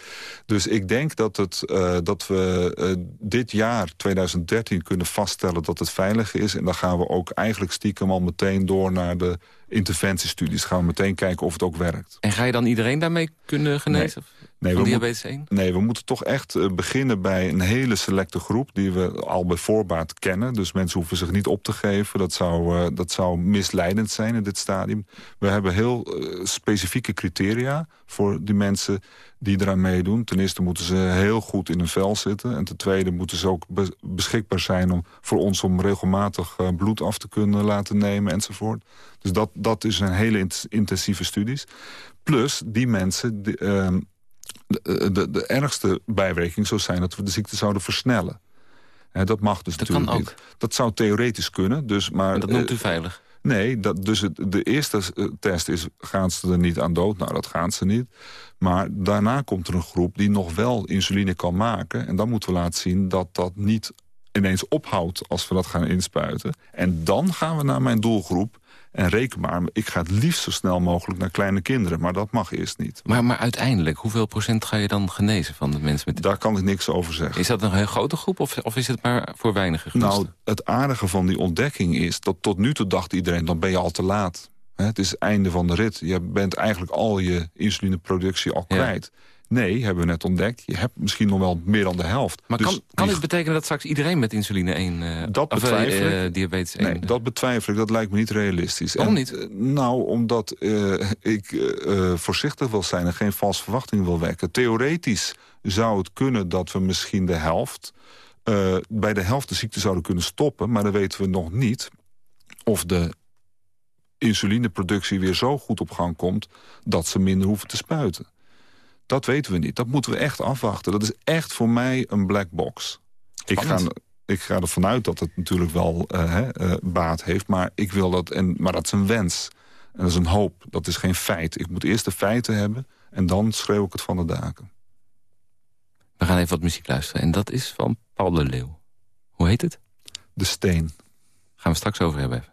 Speaker 4: Dus ik denk dat, het, uh, dat we uh, dit jaar, 2013, kunnen vaststellen dat het veilig is. En dan gaan we ook eigenlijk stiekem al meteen door naar de interventiestudies. Gaan we meteen kijken of het ook werkt.
Speaker 3: En ga je dan iedereen daarmee kunnen genezen? Nee, we diabetes 1?
Speaker 4: Nee, we moeten toch echt eh, beginnen bij een hele selecte groep... die we al bij voorbaat kennen. Dus mensen hoeven zich niet op te geven. Dat zou, uh, dat zou misleidend zijn in dit stadium. We hebben heel uh, specifieke criteria voor die mensen die eraan meedoen. Ten eerste moeten ze heel goed in hun vel zitten. En ten tweede moeten ze ook beschikbaar zijn om, voor ons... om regelmatig bloed af te kunnen laten nemen enzovoort. Dus dat, dat is een hele intensieve studies. Plus, die mensen... Die, ehm, de, de, de, ergste bijwerking zou zijn dat we de ziekte zouden versnellen. dat mag dus dat natuurlijk niet. Dat zou theoretisch kunnen. Dus, maar,
Speaker 3: dat noemt u eh, veilig?
Speaker 4: Nee, dat, dus het, de eerste eh, test is, gaan ze er niet aan dood? Nou, dat gaan ze niet. Maar daarna komt er een groep die nog wel insuline kan maken. En dan moeten we laten zien dat dat niet ineens ophoudt als we dat gaan inspuiten. En dan gaan we naar mijn doelgroep en reken maar, ik ga het liefst zo snel mogelijk naar kleine kinderen. Maar dat mag eerst niet.
Speaker 3: Maar, maar uiteindelijk, hoeveel procent ga je dan genezen van de mensen met...
Speaker 4: Daar kan ik niks over zeggen.
Speaker 3: Is dat een heel grote groep of, of is het maar voor weinige?
Speaker 4: Nou, het aardige van die ontdekking is dat tot nu toe dacht iedereen... dan ben je al te laat. Het is het einde van de rit. Je bent eigenlijk al je insulineproductie al kwijt. Nee, hebben we net ontdekt. Je hebt misschien nog wel meer dan de helft.
Speaker 3: Maar dus kan, kan dit betekenen dat straks iedereen met insuline 1... Uh,
Speaker 4: dat eh, betwijfel
Speaker 3: uh, ik. diabetes 1...
Speaker 4: Nee, dat betwijfel ik. Dat lijkt me niet realistisch.
Speaker 3: Waarom niet?
Speaker 4: Nou, omdat ik voorzichtig wil zijn en geen valse verwachting wil wekken. Theoretisch zou het kunnen dat we misschien de helft... bij de helft de ziekte zouden kunnen stoppen. Maar dan weten we nog niet of de insulineproductie weer zo goed op gang komt... dat ze minder hoeven te spuiten. Dat weten we niet. Dat moeten we echt afwachten. Dat is echt voor mij een black box. Ik ga, ik ga ervan uit dat het natuurlijk wel uh, uh, baat heeft. Maar, ik wil dat, en, maar dat is een wens. En dat is een hoop. Dat is geen feit. Ik moet eerst de feiten hebben. En dan schreeuw ik het van de daken.
Speaker 3: We gaan even wat muziek luisteren. En dat is van Paul de Leeuw. Hoe heet het?
Speaker 4: De Steen.
Speaker 3: Gaan we straks over hebben.
Speaker 5: steen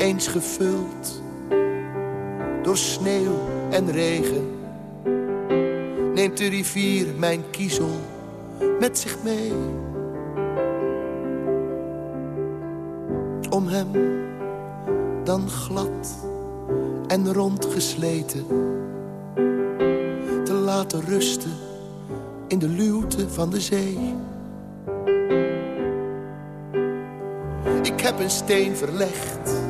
Speaker 5: eens gevuld door sneeuw en regen. Neemt de rivier mijn kiezel met zich mee. Om hem dan glad en rondgesleten te laten rusten in de luwte van de zee. Ik heb een steen verlegd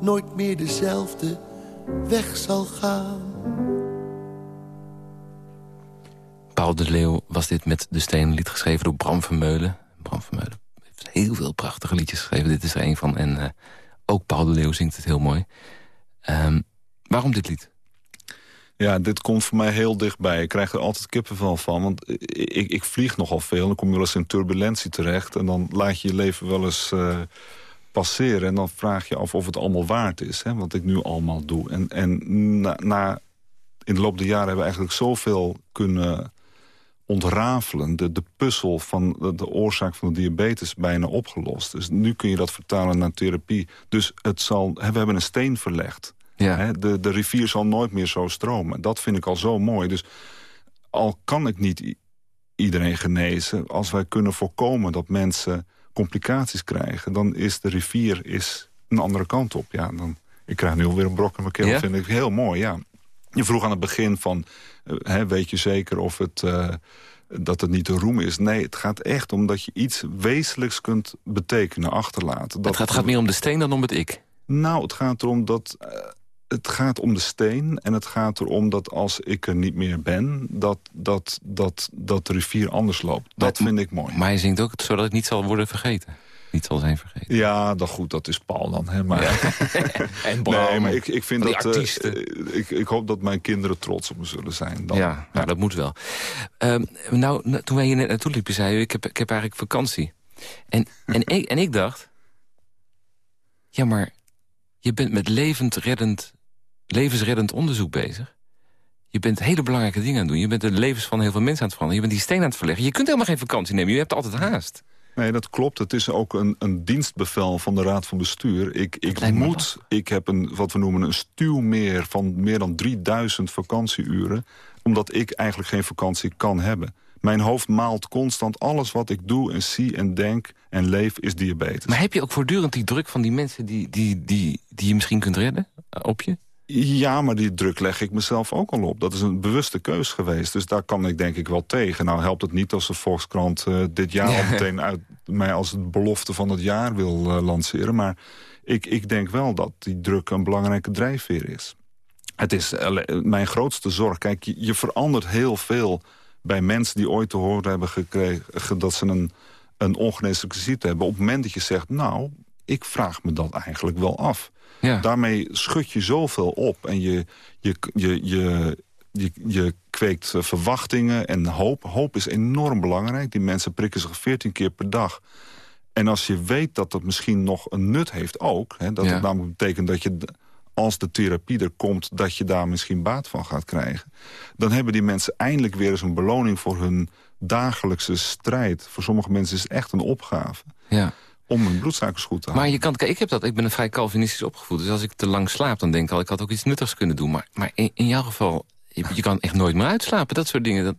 Speaker 5: nooit meer dezelfde weg zal gaan.
Speaker 3: Paul de Leeuw was dit met De Steen, lied geschreven door Bram Vermeulen. Bram Vermeulen heeft heel veel prachtige liedjes geschreven. Dit is er een van. En uh, ook Paul de Leeuw zingt het heel mooi. Um, waarom dit lied?
Speaker 4: Ja, dit komt voor mij heel dichtbij. Ik krijg er altijd kippenvel van. Want ik, ik vlieg nogal veel. Dan kom je wel eens in turbulentie terecht. En dan laat je je leven wel eens uh, passeren. En dan vraag je af of het allemaal waard is. Hè, wat ik nu allemaal doe. En, en na, na, in de loop der jaren hebben we eigenlijk zoveel kunnen ontrafelen. De, de puzzel van de, de, oorzaak van de diabetes bijna opgelost. Dus nu kun je dat vertalen naar therapie. Dus het zal, we hebben een steen verlegd. Ja. De, de rivier zal nooit meer zo stromen. Dat vind ik al zo mooi. Dus al kan ik niet iedereen genezen... als wij kunnen voorkomen dat mensen complicaties krijgen... dan is de rivier is een andere kant op. Ja, dan, ik krijg nu alweer een brok in mijn keel. Dat vind ik heel mooi, ja. Je vroeg aan het begin van, uh, weet je zeker of het, uh, dat het niet te roem is? Nee, het gaat echt om dat je iets wezenlijks kunt betekenen, achterlaten. Dat
Speaker 3: het gaat, gaat meer om de steen dan om het ik?
Speaker 4: Nou, het gaat erom dat... Uh, het gaat om de steen en het gaat erom dat als ik er niet meer ben... dat, dat, dat, dat de rivier anders loopt. Dat vind ik mooi.
Speaker 3: Maar je zingt ook zodat het niet zal worden vergeten niet zal zijn vergeten.
Speaker 4: Ja, dat goed, dat is Paul dan. Hè, maar...
Speaker 3: en Bram, nee, maar
Speaker 4: ik, ik vind dat, uh, ik, ik hoop dat mijn kinderen trots op me zullen zijn. Dan.
Speaker 3: Ja, nou, dat moet wel. Uh, nou, toen wij hier net naartoe liepen, zei je, ik heb, ik heb eigenlijk vakantie. En, en, ik, en ik dacht, ja, maar je bent met levend reddend, levensreddend onderzoek bezig. Je bent hele belangrijke dingen aan het doen. Je bent de levens van heel veel mensen aan het veranderen. Je bent die steen aan het verleggen. Je kunt helemaal geen vakantie nemen. Je hebt altijd haast.
Speaker 4: Nee, dat klopt. Het is ook een, een dienstbevel van de Raad van Bestuur. Ik, ik moet, ik heb een, wat we noemen een stuwmeer van meer dan 3000 vakantieuren. Omdat ik eigenlijk geen vakantie kan hebben. Mijn hoofd maalt constant alles wat ik doe en zie en denk en leef is diabetes.
Speaker 3: Maar heb je ook voortdurend die druk van die mensen die, die, die, die je misschien kunt redden eh, op je?
Speaker 4: Ja, maar die druk leg ik mezelf ook al op. Dat is een bewuste keus geweest. Dus daar kan ik denk ik wel tegen. Nou helpt het niet als de Volkskrant uh, dit jaar al meteen uit mij als het belofte van het jaar wil uh, lanceren. Maar ik, ik denk wel dat die druk een belangrijke drijfveer is. Het is mijn grootste zorg. Kijk, je, je, verandert heel veel bij mensen die ooit te horen hebben gekregen... dat ze een, een ongeneeslijke ziekte hebben. Op het moment dat je zegt, nou, ik vraag me dat eigenlijk wel af. Ja. Daarmee schud je zoveel op en je, je, je, je, je, je kweekt eh, verwachtingen en hoop. Hoop is enorm belangrijk. Die mensen prikken zich 14 keer per dag. En als je weet dat dat misschien nog een nut heeft ook... Hè, dat het namelijk betekent dat je als de therapie er komt... dat je daar misschien baat van gaat krijgen... dan hebben die mensen eindelijk weer eens een beloning voor hun dagelijkse strijd. Voor sommige mensen is het echt een opgave. Ja om hun bloedsuikers goed te houden.
Speaker 3: Maar je kan, ik heb dat, ik ben een vrij Calvinistisch opgevoed. Dus als ik te lang slaap, dan denk ik al, ik had ook iets nuttigs kunnen doen. Maar, maar in, in jouw geval, je, je, kan echt nooit meer uitslapen, dat soort dingen. Dat...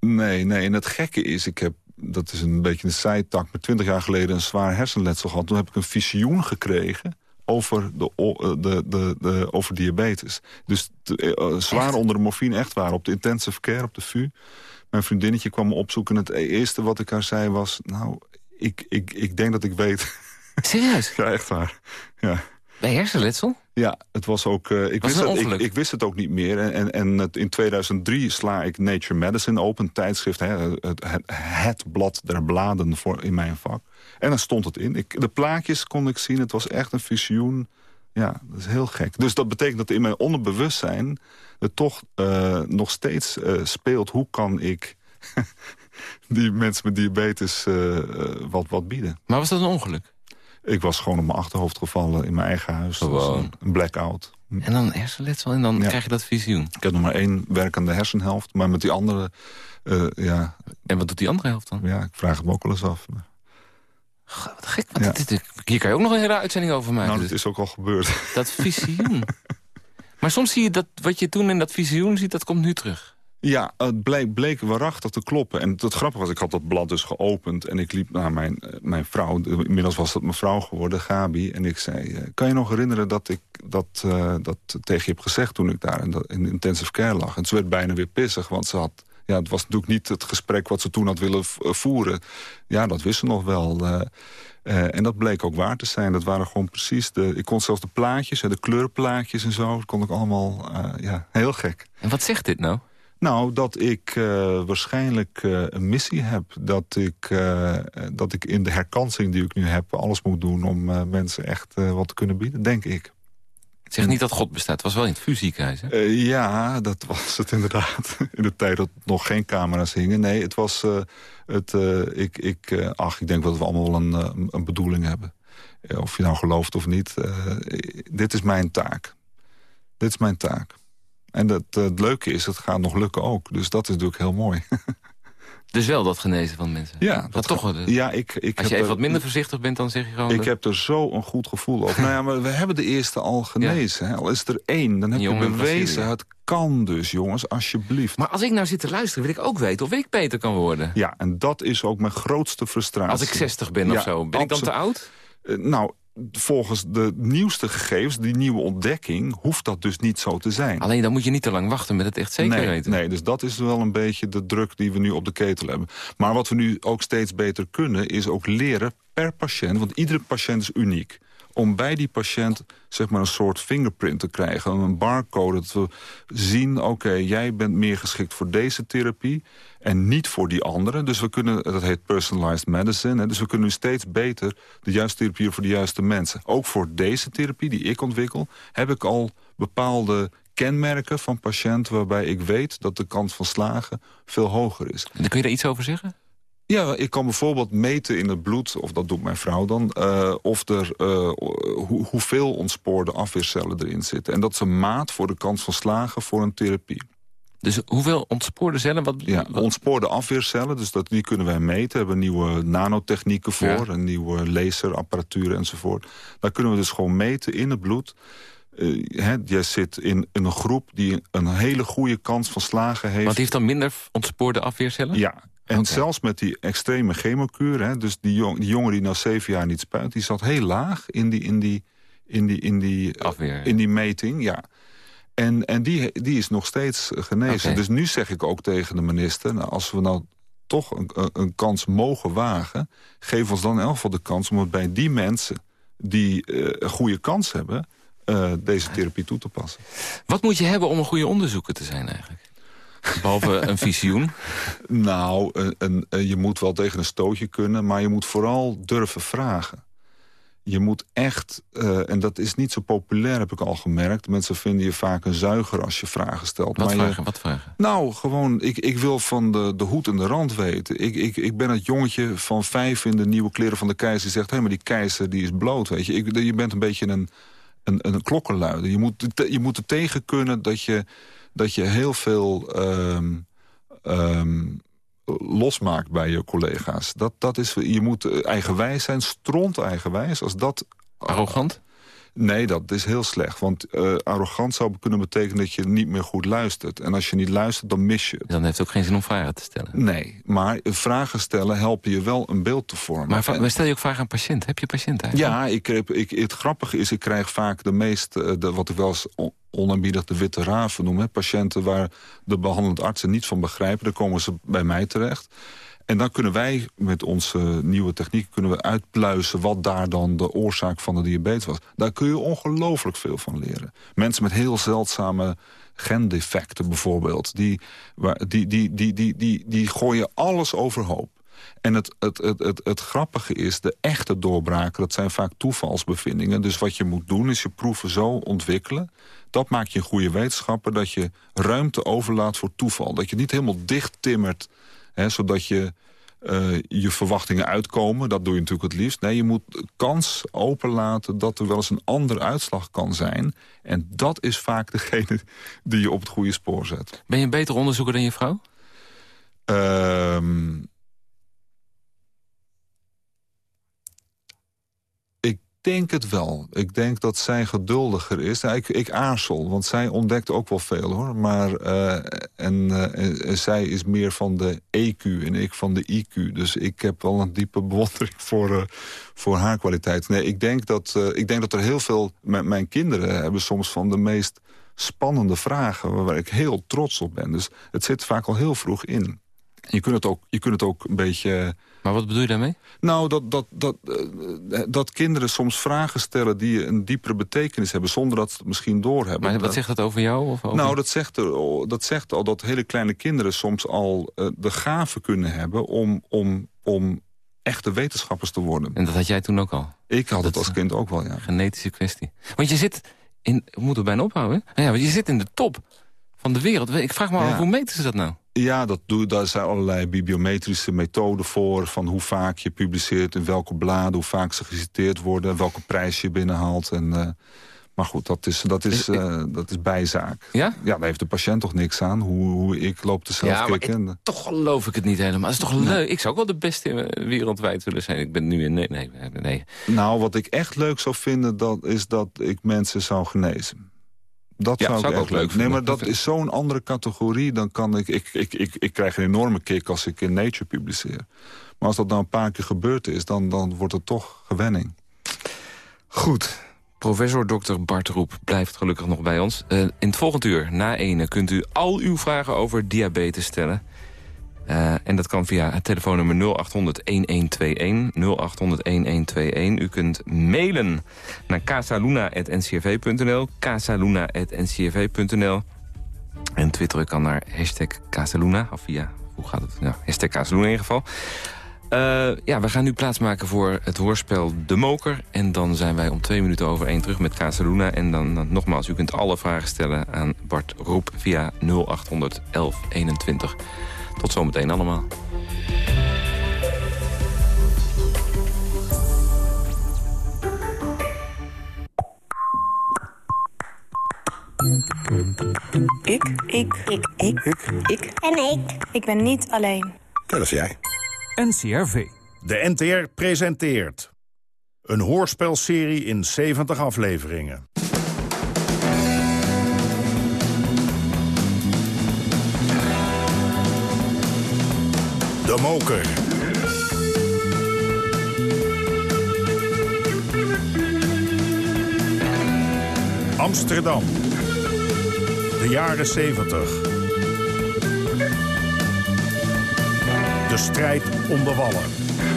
Speaker 4: Nee, nee, en het gekke is, ik heb, dat is een beetje een zijtak... met twintig jaar geleden een zwaar hersenletsel gehad. Toen heb ik een visioen gekregen over, de, eh, de, de, de over diabetes. Dus uh, zwaar onder de morfine echt waar, op de intensive care, op de VU. Mijn vriendinnetje kwam me opzoeken en het eerste wat ik haar zei was... nou, ik, ik, ik denk dat ik weet...
Speaker 3: Serieus?
Speaker 4: ja, echt waar. Ja.
Speaker 3: Bij hersenletsel?
Speaker 4: Ja, het was ook. Uh, ik, wist het, ik, ik, wist het ook niet meer. En, en, en het, in 2003 sla ik Nature Medicine open, tijdschrift, hè, het, het, het, blad der bladen voor, in mijn vak. En dan stond het in. Ik, de plaatjes kon ik zien. Het was echt een visioen. Ja, dat is heel gek. Dus dat betekent dat in mijn onderbewustzijn het toch uh, nog steeds uh, speelt. Hoe kan ik die mensen met diabetes uh, wat, wat bieden.
Speaker 3: Maar was dat een ongeluk?
Speaker 4: Ik was gewoon op mijn achterhoofd gevallen in mijn eigen huis. Gewoon. Een blackout.
Speaker 3: En dan hersenletsel en dan krijg je dat visioen.
Speaker 4: Ik heb nog maar één werkende hersenhelft. Maar met die andere, uh, ja...
Speaker 3: En wat doet die andere helft dan?
Speaker 4: Ja, ik vraag het me ook wel eens af.
Speaker 3: God, wat gek. Want dit- dit- hier kan je ook nog een hele uitzending over maken.
Speaker 4: Nou, dat
Speaker 3: Dus
Speaker 4: is ook al gebeurd.
Speaker 3: dat visioen. maar soms zie je dat wat je toen in dat visioen ziet, dat komt nu terug.
Speaker 4: Ja, het bleek, bleek waarachtig te kloppen. En het grappige was, ik had dat blad dus geopend... en ik liep naar mijn, eh, mijn vrouw, inmiddels was dat mijn vrouw geworden, Gabi... en ik zei, eh, kan je nog herinneren dat ik dat, eh, dat tegen je heb gezegd... toen ik daar in, in intensive care lag? En ze werd bijna weer pissig, want ze had... Ja, het was natuurlijk niet het gesprek wat ze toen had willen voeren. Ja, dat wist ze nog wel. en dat bleek ook waar te zijn. Dat waren gewoon precies de... Ik kon zelfs de plaatjes, de kleurplaatjes en zo... dat kon ik allemaal, ja, heel gek.
Speaker 3: En wat zegt dit nou?
Speaker 4: Nou, dat ik eh, waarschijnlijk eh, een missie heb. Dat ik, eh, dat ik in de herkansing die ik nu heb... alles moet doen om mensen echt wat te kunnen bieden, denk ik.
Speaker 3: Het zegt niet dat God bestaat. Het was wel in het hè?
Speaker 4: Eh, ja, dat was het inderdaad. In de tijd dat nog geen camera's hingen. Nee, het was... het, ik, ik, ach, ik denk dat we allemaal wel een, een bedoeling hebben. Of je nou gelooft of niet. dit is mijn taak. Dit is mijn taak. En dat, eh, het leuke is, het gaat nog lukken ook. Dus dat is natuurlijk heel mooi.
Speaker 3: Dus wel dat genezen van mensen.
Speaker 4: Ja,
Speaker 3: dat toch wel.
Speaker 4: Ja, ik, ik
Speaker 3: Als je even
Speaker 4: er-
Speaker 3: wat minder voorzichtig bent, dan zeg je gewoon...
Speaker 4: Ik
Speaker 3: dat-
Speaker 4: heb er zo een goed gevoel over. nou ja, maar we hebben de eerste al genezen. Hè? Al is er één, dan heb je bewezen. Het kan dus, jongens, alsjeblieft.
Speaker 3: Maar als ik nou zit te luisteren, wil ik ook weten of ik beter kan worden.
Speaker 4: Ja, en dat is ook mijn grootste frustratie.
Speaker 3: Als ik 60 ben
Speaker 4: Ja,
Speaker 3: of zo, ben ik dan te oud?
Speaker 4: Eh, nou, volgens de nieuwste gegevens, die nieuwe ontdekking... hoeft dat dus niet zo te zijn.
Speaker 3: Alleen dan moet je niet te lang wachten met het echt zeker
Speaker 4: nee,
Speaker 3: weten.
Speaker 4: nee, dus dat is wel een beetje de druk die we nu op de ketel hebben. Maar wat we nu ook steeds beter kunnen, is ook leren per patiënt... want iedere patiënt is uniek. Om bij die patiënt zeg maar een soort fingerprint te krijgen. Een barcode, dat we zien, oké, jij bent meer geschikt voor deze therapie... en niet voor die andere. Dus we kunnen, dat heet personalized medicine... Hè, dus we kunnen nu steeds beter de juiste therapie voor de juiste mensen. Ook voor deze therapie die ik ontwikkel... heb ik al bepaalde kenmerken van patiënten... waarbij ik weet dat de kans van slagen veel hoger is.
Speaker 3: Kun je daar iets over zeggen?
Speaker 4: Ja, ik kan bijvoorbeeld meten in het bloed, of dat doet mijn vrouw dan... eh, of er, eh, hoe, hoeveel ontspoorde afweercellen erin zitten. En dat is een maat voor de kans van slagen voor een therapie.
Speaker 3: Dus hoeveel ontspoorde cellen? Wat,
Speaker 4: Ja,
Speaker 3: wat-
Speaker 4: ontspoorde afweercellen, dus dat, die kunnen wij meten. We hebben nieuwe nanotechnieken voor,
Speaker 3: Ja.
Speaker 4: een nieuwe laserapparatuur enzovoort. Daar kunnen we dus gewoon meten in het bloed. Hè, jij zit in, in een groep die een hele goede kans van slagen heeft.
Speaker 3: Want die heeft dan minder ontspoorde afweercellen?
Speaker 4: Ja, en zelfs met die extreme chemokuur... Hè, dus die, jong, die jongen die nou zeven jaar niet spuit... die zat heel laag in die, in die, in die, in die, eh, in die meting, ja. En, en die, die is nog steeds eh, genezen. Dus nu zeg ik ook tegen de minister... Nou, als we nou toch een, een- kans mogen wagen... geef ons dan in elk geval de kans om het bij die mensen... die eh, een goede kans hebben... deze therapie toe te passen.
Speaker 3: Wat moet je hebben om een goede onderzoeker te zijn eigenlijk? Behalve een visioen.
Speaker 4: Nou, een, een, een- je moet wel tegen een stootje kunnen... maar je moet vooral durven vragen. Je moet echt, eh, en dat is niet zo populair, heb ik al gemerkt... mensen vinden je vaak een zuiger als je vragen stelt.
Speaker 3: Wat
Speaker 4: maar je-
Speaker 3: vragen? Wat vragen?
Speaker 4: nou, gewoon, ik, ik wil van de, de hoed en de rand weten. Ik, ik, ik ben het jongetje van vijf in de nieuwe kleren van de keizer... die zegt, hé, maar die keizer die is bloot, weet je. Ik, je bent een beetje een, een, een klokkenluider. Je moet, je moet er tegen kunnen dat je, dat je heel veel ehm, ehm, losmaakt bij je collega's. Dat, dat is, je moet eh, eigenwijs zijn, stront eigenwijs. Als dat
Speaker 3: Arrogant?
Speaker 4: Nee, dat is heel slecht. Want eh, arrogant zou kunnen betekenen dat je niet meer goed luistert. En als je niet luistert, dan mis je het.
Speaker 3: Dan heeft het ook geen zin om vragen te stellen.
Speaker 4: Nee, maar vragen stellen helpen je wel een beeld te vormen.
Speaker 3: Maar, va-
Speaker 4: En-
Speaker 3: maar stel je ook vragen aan patiënt? Heb je patiënt eigenlijk?
Speaker 4: ja, ik heb, ik, het grappige is, ik krijg vaak de meest, eh, de, wat ik wel eens on- onaanbiedig de witte raven noem. Hè, patiënten waar de behandelend artsen niet van begrijpen. Dan komen ze bij mij terecht. En dan kunnen wij met onze nieuwe techniek kunnen we uitpluizen... wat daar dan de oorzaak van de diabetes was. Daar kun je ongelooflijk veel van leren. Mensen met heel zeldzame gendefecten bijvoorbeeld... die, die, die, die, die, die, die gooien alles overhoop. En het, het, het, het, het grappige is, de echte doorbraken... dat zijn vaak toevalsbevindingen. Dus wat je moet doen, is je proeven zo ontwikkelen... dat maakt je een goede wetenschapper... dat je ruimte overlaat voor toeval. Dat je niet helemaal dicht timmert... Hè, zodat je eh, je verwachtingen uitkomen. Dat doe je natuurlijk het liefst. Nee, je moet kans openlaten dat er wel eens een andere uitslag kan zijn. En dat is vaak degene die je op het goede spoor zet.
Speaker 3: Ben je een beter onderzoeker dan je vrouw?
Speaker 4: Ehm, denk het wel. Ik denk dat zij geduldiger is. ik, ik aarzel, want zij ontdekt ook wel veel, hoor. Maar uh, en, uh, zij is meer van de EQ en ik van de IQ. Dus ik heb wel een diepe bewondering voor, voor haar kwaliteit. Nee, ik denk dat, ik denk dat er heel veel... Mijn kinderen hebben soms van de meest spannende vragen... waar ik heel trots op ben. Dus het zit vaak al heel vroeg in. Je kunt het ook, je kunt het ook een beetje...
Speaker 3: Maar wat bedoel je daarmee?
Speaker 4: Nou, dat, dat, dat, uh, dat kinderen soms vragen stellen die een diepere betekenis hebben... zonder dat ze het misschien doorhebben.
Speaker 3: Maar wat zegt dat over jou? Of over...
Speaker 4: Nou, dat zegt, er, dat zegt al dat hele kleine kinderen soms al uh, de gave kunnen hebben... om, om, om echte wetenschappers te worden.
Speaker 3: En dat had jij toen ook al?
Speaker 4: Ik had dat, het als kind ook wel, ja.
Speaker 3: Genetische kwestie. Want je zit in... We moeten bijna ophouden, Ja, want je zit in de top van de wereld. Ik vraag me af, hoe meten ze dat nou?
Speaker 4: Ja, dat doe, daar zijn allerlei bibliometrische methoden voor... van hoe vaak je publiceert, in welke bladen, hoe vaak ze geciteerd worden... welke prijs je binnenhaalt. En, uh, maar goed, dat is, dat, is, uh, dat is bijzaak.
Speaker 3: Ja?
Speaker 4: Ja, daar heeft de patiënt toch niks aan. Hoe, hoe ik loop te zelf
Speaker 3: ja, ik, toch geloof ik het niet helemaal. Het is toch leuk. Ik zou ook wel de beste wereldwijd willen zijn. Ik ben nu in... Nee, nee, nee.
Speaker 4: Nou, wat ik echt leuk zou vinden... Dat, is dat ik mensen zou genezen. Dat
Speaker 3: ja,
Speaker 4: zou,
Speaker 3: zou
Speaker 4: ik
Speaker 3: ook leuk
Speaker 4: vinden. Nee, maar dat is zo'n andere categorie. Dan kan ik, ik, ik, ik, ik krijg een enorme kick als ik in Nature publiceer. Maar als dat nou een paar keer gebeurd is, dan, dan wordt het toch gewenning.
Speaker 3: Goed. Professor Dr. Bart Roep blijft gelukkig nog bij ons. Uh, in het volgende uur, na ene, kunt u al uw vragen over diabetes stellen. Uh, en dat kan via het telefoonnummer 0800-1121. 0800-1121. U kunt mailen naar casaluna.ncrv.nl. casaluna.ncrv.nl. En twitteren kan naar hashtag Casaluna. Of via, hoe gaat het? Nou, hashtag Casaluna in ieder geval. Uh, ja, we gaan nu plaatsmaken voor het hoorspel De Moker. En dan zijn wij om twee minuten over één terug met Casaluna. En dan, dan nogmaals, u kunt alle vragen stellen aan Bart Roep via 0800 1121. Tot zometeen allemaal.
Speaker 6: Ik. Ik. Ik. Ik. Ik. En ik. Ik ben niet alleen.
Speaker 7: Dat is jij.
Speaker 8: NCRV.
Speaker 9: De NTR presenteert... een hoorspelserie in 70 afleveringen. Amsterdam. De jaren 70. De strijd om de wallen.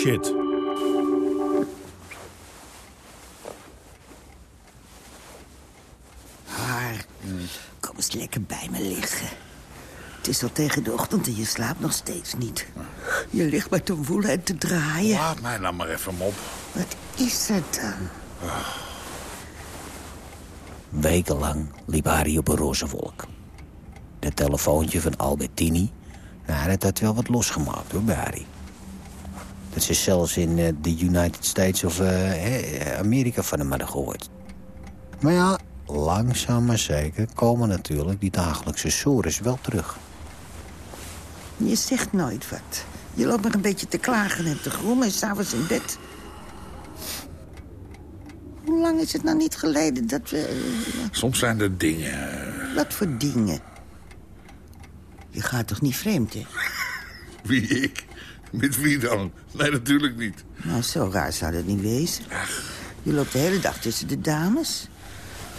Speaker 9: Shit.
Speaker 10: Haar, kom eens lekker bij me liggen. Het is al tegen de ochtend en je slaapt nog steeds niet. Je ligt maar te woelen en te draaien.
Speaker 7: Laat mij dan maar even op.
Speaker 10: Wat is het dan?
Speaker 11: Wekenlang liep Harry op een roze wolk. Dat telefoontje van Albertini, nou, dat had wel wat losgemaakt hoor, bij Harry. Dat ze zelfs in uh, de United States of uh, Amerika van hem hadden gehoord. Maar ja, langzaam maar zeker komen natuurlijk die dagelijkse sores wel terug.
Speaker 10: Je zegt nooit wat. Je loopt maar een beetje te klagen en te grommen en s'avonds in bed. Hoe lang is het nou niet geleden dat we... Uh,
Speaker 7: Soms zijn er dingen...
Speaker 10: Wat voor dingen? Je gaat toch niet vreemd, hè?
Speaker 7: Wie, ik? Met wie dan? Nee, natuurlijk niet.
Speaker 10: Nou, zo raar zou dat niet wezen. Je loopt de hele dag tussen de dames.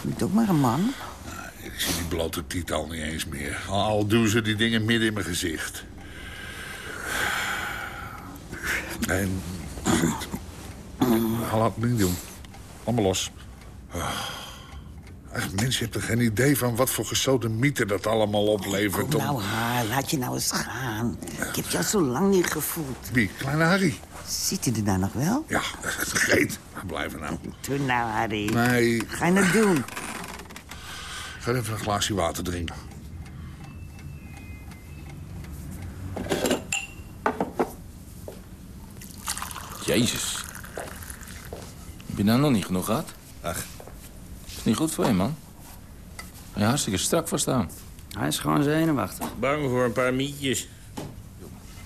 Speaker 10: Je bent ook maar een man.
Speaker 7: Nou, ik zie die blote titel niet eens meer. Al, doen ze die dingen midden in mijn gezicht. En... Laat het niet doen. Allemaal los. Echt, mens, je hebt er geen idee van wat voor gezoten mythe dat allemaal oplevert.
Speaker 10: Kom nou, haar, laat je nou eens gaan. Ik heb je al zo lang niet gevoeld.
Speaker 7: Wie? Kleine Harry?
Speaker 10: Zit hij er nou nog wel?
Speaker 7: Ja, vergeet. Blijf er nou.
Speaker 10: Doe nou, Harry.
Speaker 7: Nee.
Speaker 10: Ga je dat doen?
Speaker 7: Ga even een glaasje water drinken.
Speaker 3: Jezus.
Speaker 8: je nou nog niet genoeg gehad?
Speaker 12: Ach.
Speaker 8: Is niet goed voor je, man. Ga je hartstikke strak voor staan.
Speaker 13: Hij is gewoon zenuwachtig.
Speaker 14: Bang voor een paar mietjes.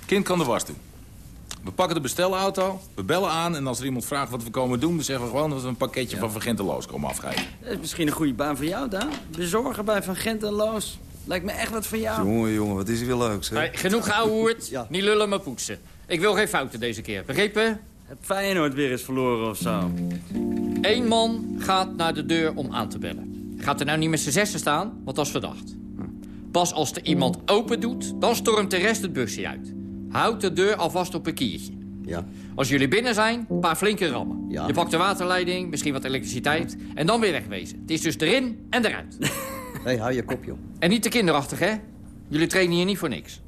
Speaker 8: Kind kan de was doen. We pakken de bestelauto, we bellen aan... en als er iemand vraagt wat we komen doen... dan zeggen we gewoon dat we een pakketje van Van Gent en Loos komen afgeven.
Speaker 13: Dat is misschien een goede baan voor jou, Daan. Bezorgen bij Van Gent en Loos. Lijkt me echt wat voor jou.
Speaker 12: Jongen, jongen, wat is er weer leuk, zeg.
Speaker 14: Hey, genoeg geouwehoerd. Niet lullen, maar poetsen. Ik wil geen fouten deze keer. Begrepen?
Speaker 13: Heb Feyenoord weer eens verloren of zo?
Speaker 14: Eén man gaat naar de deur om aan te bellen. Gaat er nou niet met z'n zessen staan, want dat is verdacht. Pas als er iemand open doet, dan stormt de rest het busje uit. Houd de deur alvast op een kiertje.
Speaker 12: Ja.
Speaker 14: Als jullie binnen zijn, een paar flinke rammen.
Speaker 12: Ja.
Speaker 14: Je pakt de waterleiding, misschien wat elektriciteit... en dan weer wegwezen. Het is dus erin en eruit.
Speaker 12: Hé, hey, hou je kop, joh.
Speaker 14: en niet te kinderachtig, hè? Jullie trainen hier niet voor niks.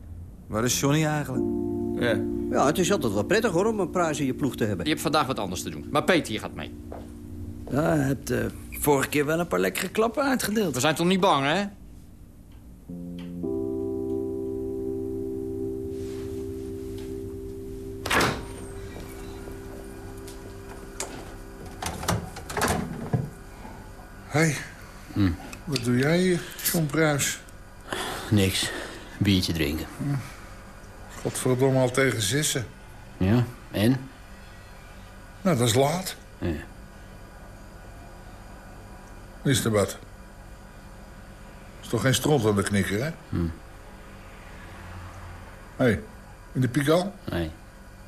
Speaker 12: Waar is Johnny eigenlijk?
Speaker 13: Ja.
Speaker 15: Ja, het is altijd wel prettig hoor, om een prijs in je ploeg te hebben.
Speaker 14: Je hebt vandaag wat anders te doen. Maar Peter hier gaat mee.
Speaker 13: Ja, je hebt eh, vorige keer wel een paar lekkere klappen uitgedeeld.
Speaker 14: We zijn toch niet bang, hè?
Speaker 7: Hé, hey,
Speaker 11: Hm.
Speaker 7: wat doe jij hier, John Pruis?
Speaker 11: Niks. Biertje drinken.
Speaker 7: Godverdomme al tegen zessen.
Speaker 11: Ja, en?
Speaker 7: Nou, dat is laat.
Speaker 11: Ja.
Speaker 7: Is er wat? Is toch geen stront aan de knikker, hè?
Speaker 11: Hm.
Speaker 7: Hé, hey, in de piek al?
Speaker 11: Nee.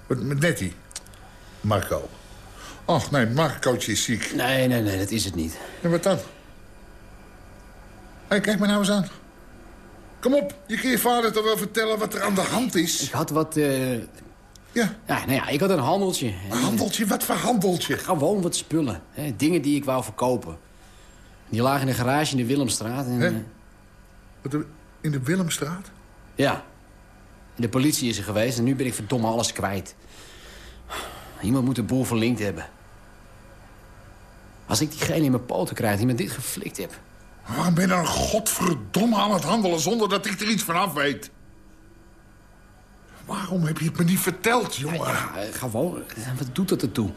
Speaker 7: Met, met Nettie? Marco. Och, nee, Marcootje is ziek.
Speaker 11: Nee, nee, nee, dat is het niet.
Speaker 7: En wat dan? Hé, hey, kijk me nou eens aan. Kom op, je kan je vader toch wel vertellen wat er aan de hand is?
Speaker 11: Ik had wat... eh
Speaker 7: Ja.
Speaker 11: Ja, nou ja, ik had een handeltje.
Speaker 7: Een handeltje? Wat voor handeltje?
Speaker 11: Gewoon wat spullen. Hè? Dingen die ik wou verkopen. Die lagen in de garage in de Willemstraat. En,
Speaker 7: Hè?
Speaker 11: eh,
Speaker 7: Wat, de- In de Willemstraat?
Speaker 11: ja. En de politie is er geweest en nu ben ik verdomme alles kwijt. Iemand moet de boel verlinkt hebben. Als ik diegene in mijn poten krijg die me dit geflikt heb...
Speaker 7: Waarom ben je dan godverdomme aan het handelen zonder dat ik er iets van af weet? Waarom heb je het me niet verteld, jongen?
Speaker 11: Ja, eh, gewoon. Wat doet dat ertoe?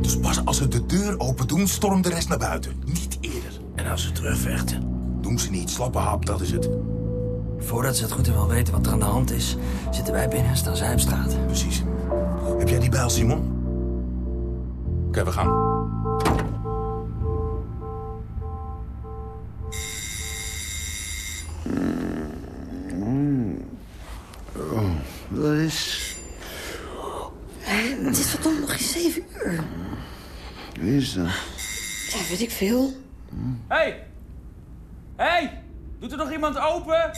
Speaker 9: Dus pas als ze de deur open doen, stormt de rest naar buiten. Niet eerder.
Speaker 13: En als ze terugvechten?
Speaker 9: Doen ze niet. Slappe hap, dat is het.
Speaker 13: Voordat ze het goed en wel weten wat er aan de hand is... zitten wij binnen en staan zij op straat.
Speaker 9: Precies. Heb jij die bijl, Simon? Oké, we gaan.
Speaker 15: Dat is...
Speaker 6: Het is verdomd nog geen zeven uur.
Speaker 15: Wie is dat?
Speaker 6: Ja, weet ik veel.
Speaker 14: Hé! Hey! Hé! Hey! Doet er nog iemand open?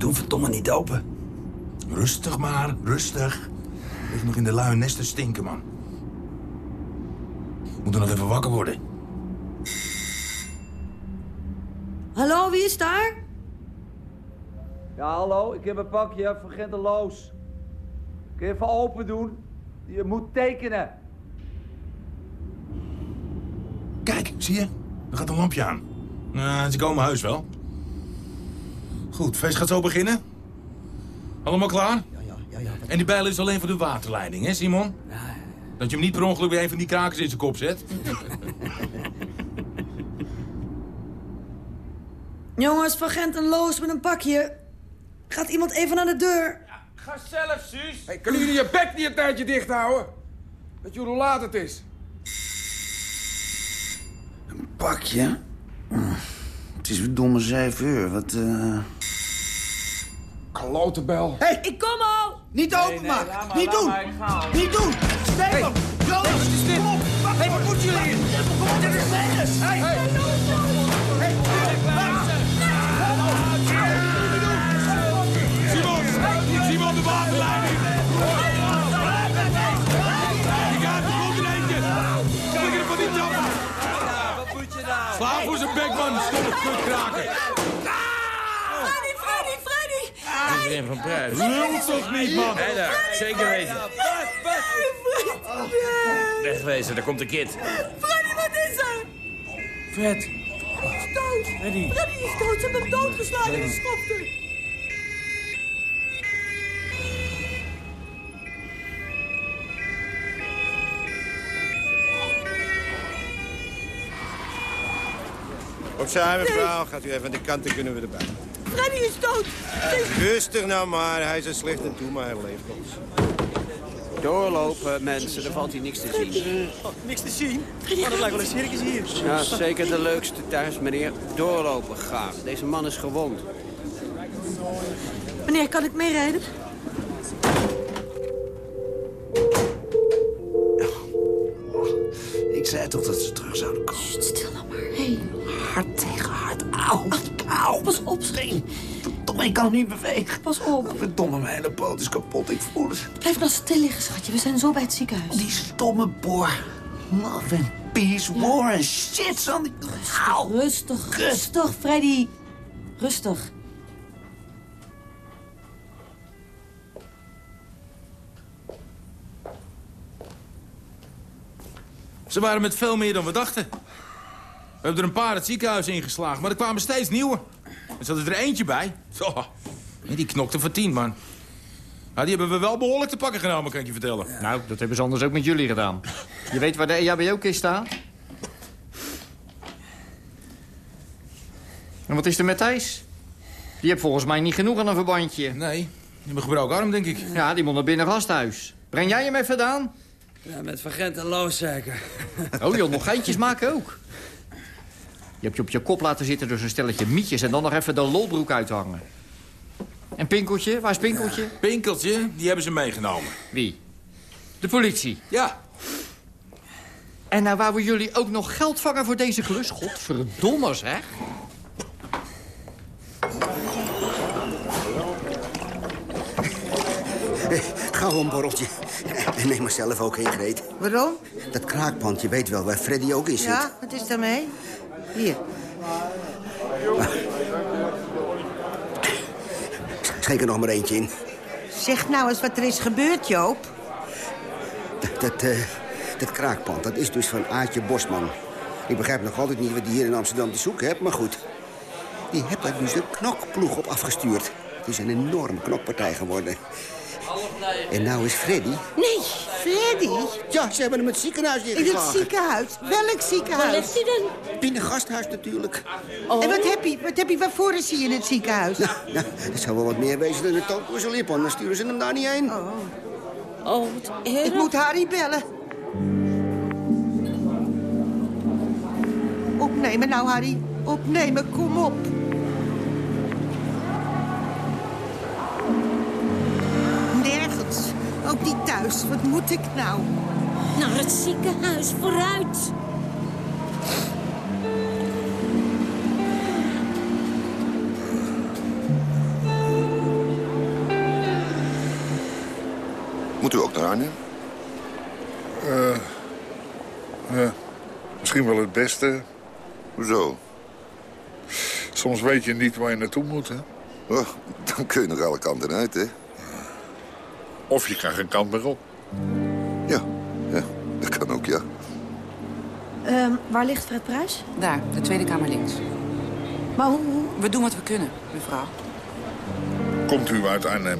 Speaker 13: Doen verdomme niet open.
Speaker 9: Rustig maar, rustig. Ligt nog in de luie nesten stinken, man. Moeten nog even wakker worden.
Speaker 6: Hallo, wie is daar?
Speaker 16: Ja, hallo, ik heb een pakje van Genteloos. Kun je even open doen? Je moet tekenen.
Speaker 9: Kijk, zie je? Er gaat een lampje aan. Nou, ze komen huis wel. Goed, feest gaat zo beginnen. Allemaal klaar? Ja, ja, ja. ja. En die bijl is alleen voor de waterleiding, hè, Simon? Dat je hem niet per ongeluk bij een van die krakers in zijn kop zet.
Speaker 6: Jongens, van Gent en Loos met een pakje. Gaat iemand even naar de deur?
Speaker 14: Ga zelf, Suus.
Speaker 17: Hey, kunnen jullie je bek niet een tijdje dicht houden? Weet je hoe laat het is?
Speaker 15: Pakje? Hm, Het is verdomme zeven uur. Wat, eh...
Speaker 17: Klote bel.
Speaker 15: Hé, hey, ik kom al! Niet openmaken!
Speaker 14: maar,
Speaker 15: niet doen!
Speaker 14: ik ga.
Speaker 15: Niet doen! Stefan! Jonas! Kom op! Hé, wat moeten jullie hier? Kom op, dit is! Hé! Hé! Hé!
Speaker 9: Simon! Simon, de waterleiding! Die gaat er komt in eentje! Kijk er van die trappen!
Speaker 16: Wat moet je nou?
Speaker 9: Sla voor zijn bek, man! Stomme kutkraken!
Speaker 14: Van Pruis.
Speaker 9: Lul toch niet, man!
Speaker 14: Hé daar, zeker weten.
Speaker 9: Wegwezen, daar komt de kid.
Speaker 18: Freddy, wat is er?
Speaker 9: Fred.
Speaker 18: Freddy is dood.
Speaker 9: Freddy.
Speaker 18: Freddy is dood. Ze hebben hem doodgeslagen in de schopte.
Speaker 19: Opzij, mevrouw. Gaat u even aan de kant, dan kunnen we erbij.
Speaker 18: Freddy is dood.
Speaker 19: Rustig nou maar. Hij is er slecht aan toe, maar hij leeft nog.
Speaker 13: Doorlopen, mensen. Er valt hier niks te zien.
Speaker 20: niks te zien? Oh, dat lijkt wel een circus hier.
Speaker 13: Ja, zeker de leukste thuis, meneer. Doorlopen, graag. Deze man is gewond.
Speaker 6: Meneer, kan ik meerijden?
Speaker 21: Ik zei toch dat ze terug zouden komen.
Speaker 6: Stil nou maar. Hey.
Speaker 21: Hard tegen hard. Auw. Auw.
Speaker 6: Pas op,
Speaker 21: Geen. Verdomme, ik kan het niet bewegen.
Speaker 6: Pas op.
Speaker 21: Verdomme, mijn hele poot is kapot. Ik voel het.
Speaker 6: Blijf nou stil liggen, schatje. We zijn zo bij het ziekenhuis.
Speaker 21: Die stomme boor. Love and peace, war and shit, son. Auw.
Speaker 6: Rustig, rustig, Freddy. Rustig.
Speaker 9: Ze waren met veel meer dan we dachten. We hebben er een paar het ziekenhuis ingeslagen, maar er kwamen steeds nieuwe. Er zat er eentje bij. Zo. En die knokte voor tien, man. Nou, die hebben we wel behoorlijk te pakken genomen, kan ik je vertellen.
Speaker 14: Nou, dat hebben ze anders ook met jullie gedaan. Je weet waar de EHBO-kist staat? En wat is er met Thijs? Die heeft volgens mij niet genoeg aan een verbandje.
Speaker 9: Nee, die heeft een gebroken arm, denk ik.
Speaker 14: Ja, die moet naar binnen gasthuis. Breng jij hem even aan?
Speaker 22: Ja, met Van en Loos zeker.
Speaker 14: Oh joh, nog geintjes maken ook. Je hebt je op je kop laten zitten door zo'n stelletje mietjes... en dan nog even de lolbroek uithangen. En Pinkeltje? Waar is Pinkeltje?
Speaker 9: Pinkeltje, die hebben ze meegenomen.
Speaker 14: Wie? De politie?
Speaker 9: Ja.
Speaker 14: En nou wouden jullie ook nog geld vangen voor deze klus? Godverdomme, zeg.
Speaker 10: Gauw een borreltje. En neem maar zelf ook heen, Greet.
Speaker 23: Waarom?
Speaker 10: Dat kraakpand, je weet wel waar Freddy ook in zit.
Speaker 23: Ja, wat is daarmee? Hier.
Speaker 10: Schenk er nog maar eentje in.
Speaker 23: Zeg nou eens wat er is gebeurd, Joop.
Speaker 10: Dat, dat, eh, dat kraakpand, dat is dus van Aartje Bosman. Ik begrijp nog altijd niet wat die hier in Amsterdam te zoeken hebt, maar goed. Die heeft daar dus de knokploeg op afgestuurd. Het is een enorme knokpartij geworden. En nou is Freddy...
Speaker 23: Nee, Freddy?
Speaker 10: Ja, ze hebben hem het ziekenhuis
Speaker 23: In het ziekenhuis? Welk ziekenhuis?
Speaker 6: Waar ligt hij dan?
Speaker 10: Binnen gasthuis natuurlijk.
Speaker 23: En wat heb je? Wat heb je? Waarvoor is hij in het ziekenhuis?
Speaker 10: Nou, dat zou wel wat meer wezen dan een tandpoezel lip, dan sturen ze hem daar niet heen.
Speaker 23: Oh,
Speaker 6: Oh, wat erg.
Speaker 23: ik moet Harry bellen. Opnemen nou, Harry. Opnemen, kom op. Ook niet thuis. Wat moet ik nou?
Speaker 6: Naar het ziekenhuis, vooruit.
Speaker 24: Moet u ook naar Arnhem?
Speaker 7: Eh, ja, misschien wel het beste.
Speaker 24: Hoezo?
Speaker 7: Soms weet je niet waar je naartoe moet, hè?
Speaker 24: Oh, dan kun je nog alle kanten uit, hè?
Speaker 7: Of je krijgt een kant meer op.
Speaker 24: Ja, ja, dat kan ook, ja.
Speaker 6: Ehm, waar ligt Fred Pruis?
Speaker 25: Daar, de Tweede Kamer links.
Speaker 6: Maar hoe, hoe?
Speaker 25: We doen wat we kunnen, mevrouw.
Speaker 7: Komt u uit Arnhem?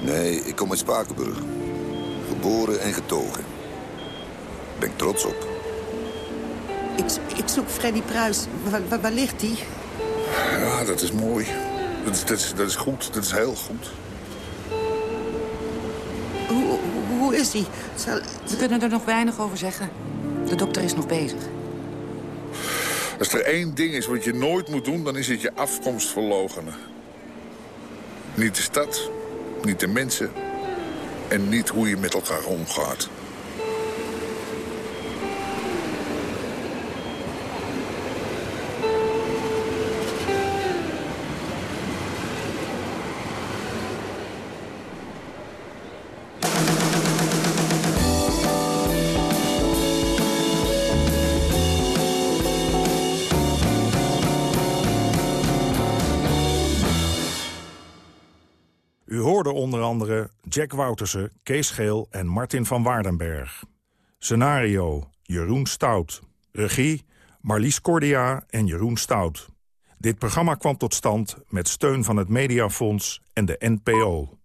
Speaker 24: Nee, ik kom uit Spakenburg. Geboren en getogen. Ben ik trots op.
Speaker 23: Ik, ik zoek Freddy Pruis. Waar, waar, waar ligt hij?
Speaker 7: Ja, dat is mooi. Dat is, dat is, dat is goed. Dat is heel goed.
Speaker 23: Hoe, is hij? Zal...
Speaker 25: We kunnen er nog weinig over zeggen. De dokter is nog bezig.
Speaker 7: Als er één ding is wat je nooit moet doen, dan is het je afkomst verloochenen. Niet de stad, niet de mensen en niet hoe je met elkaar omgaat.
Speaker 26: Onder andere Jack Woutersen, Kees Geel en Martin van Waardenberg. Scenario Jeroen Stout. Regie Marlies Cordia en Jeroen Stout. Dit programma kwam tot stand met steun van het Mediafonds en de NPO.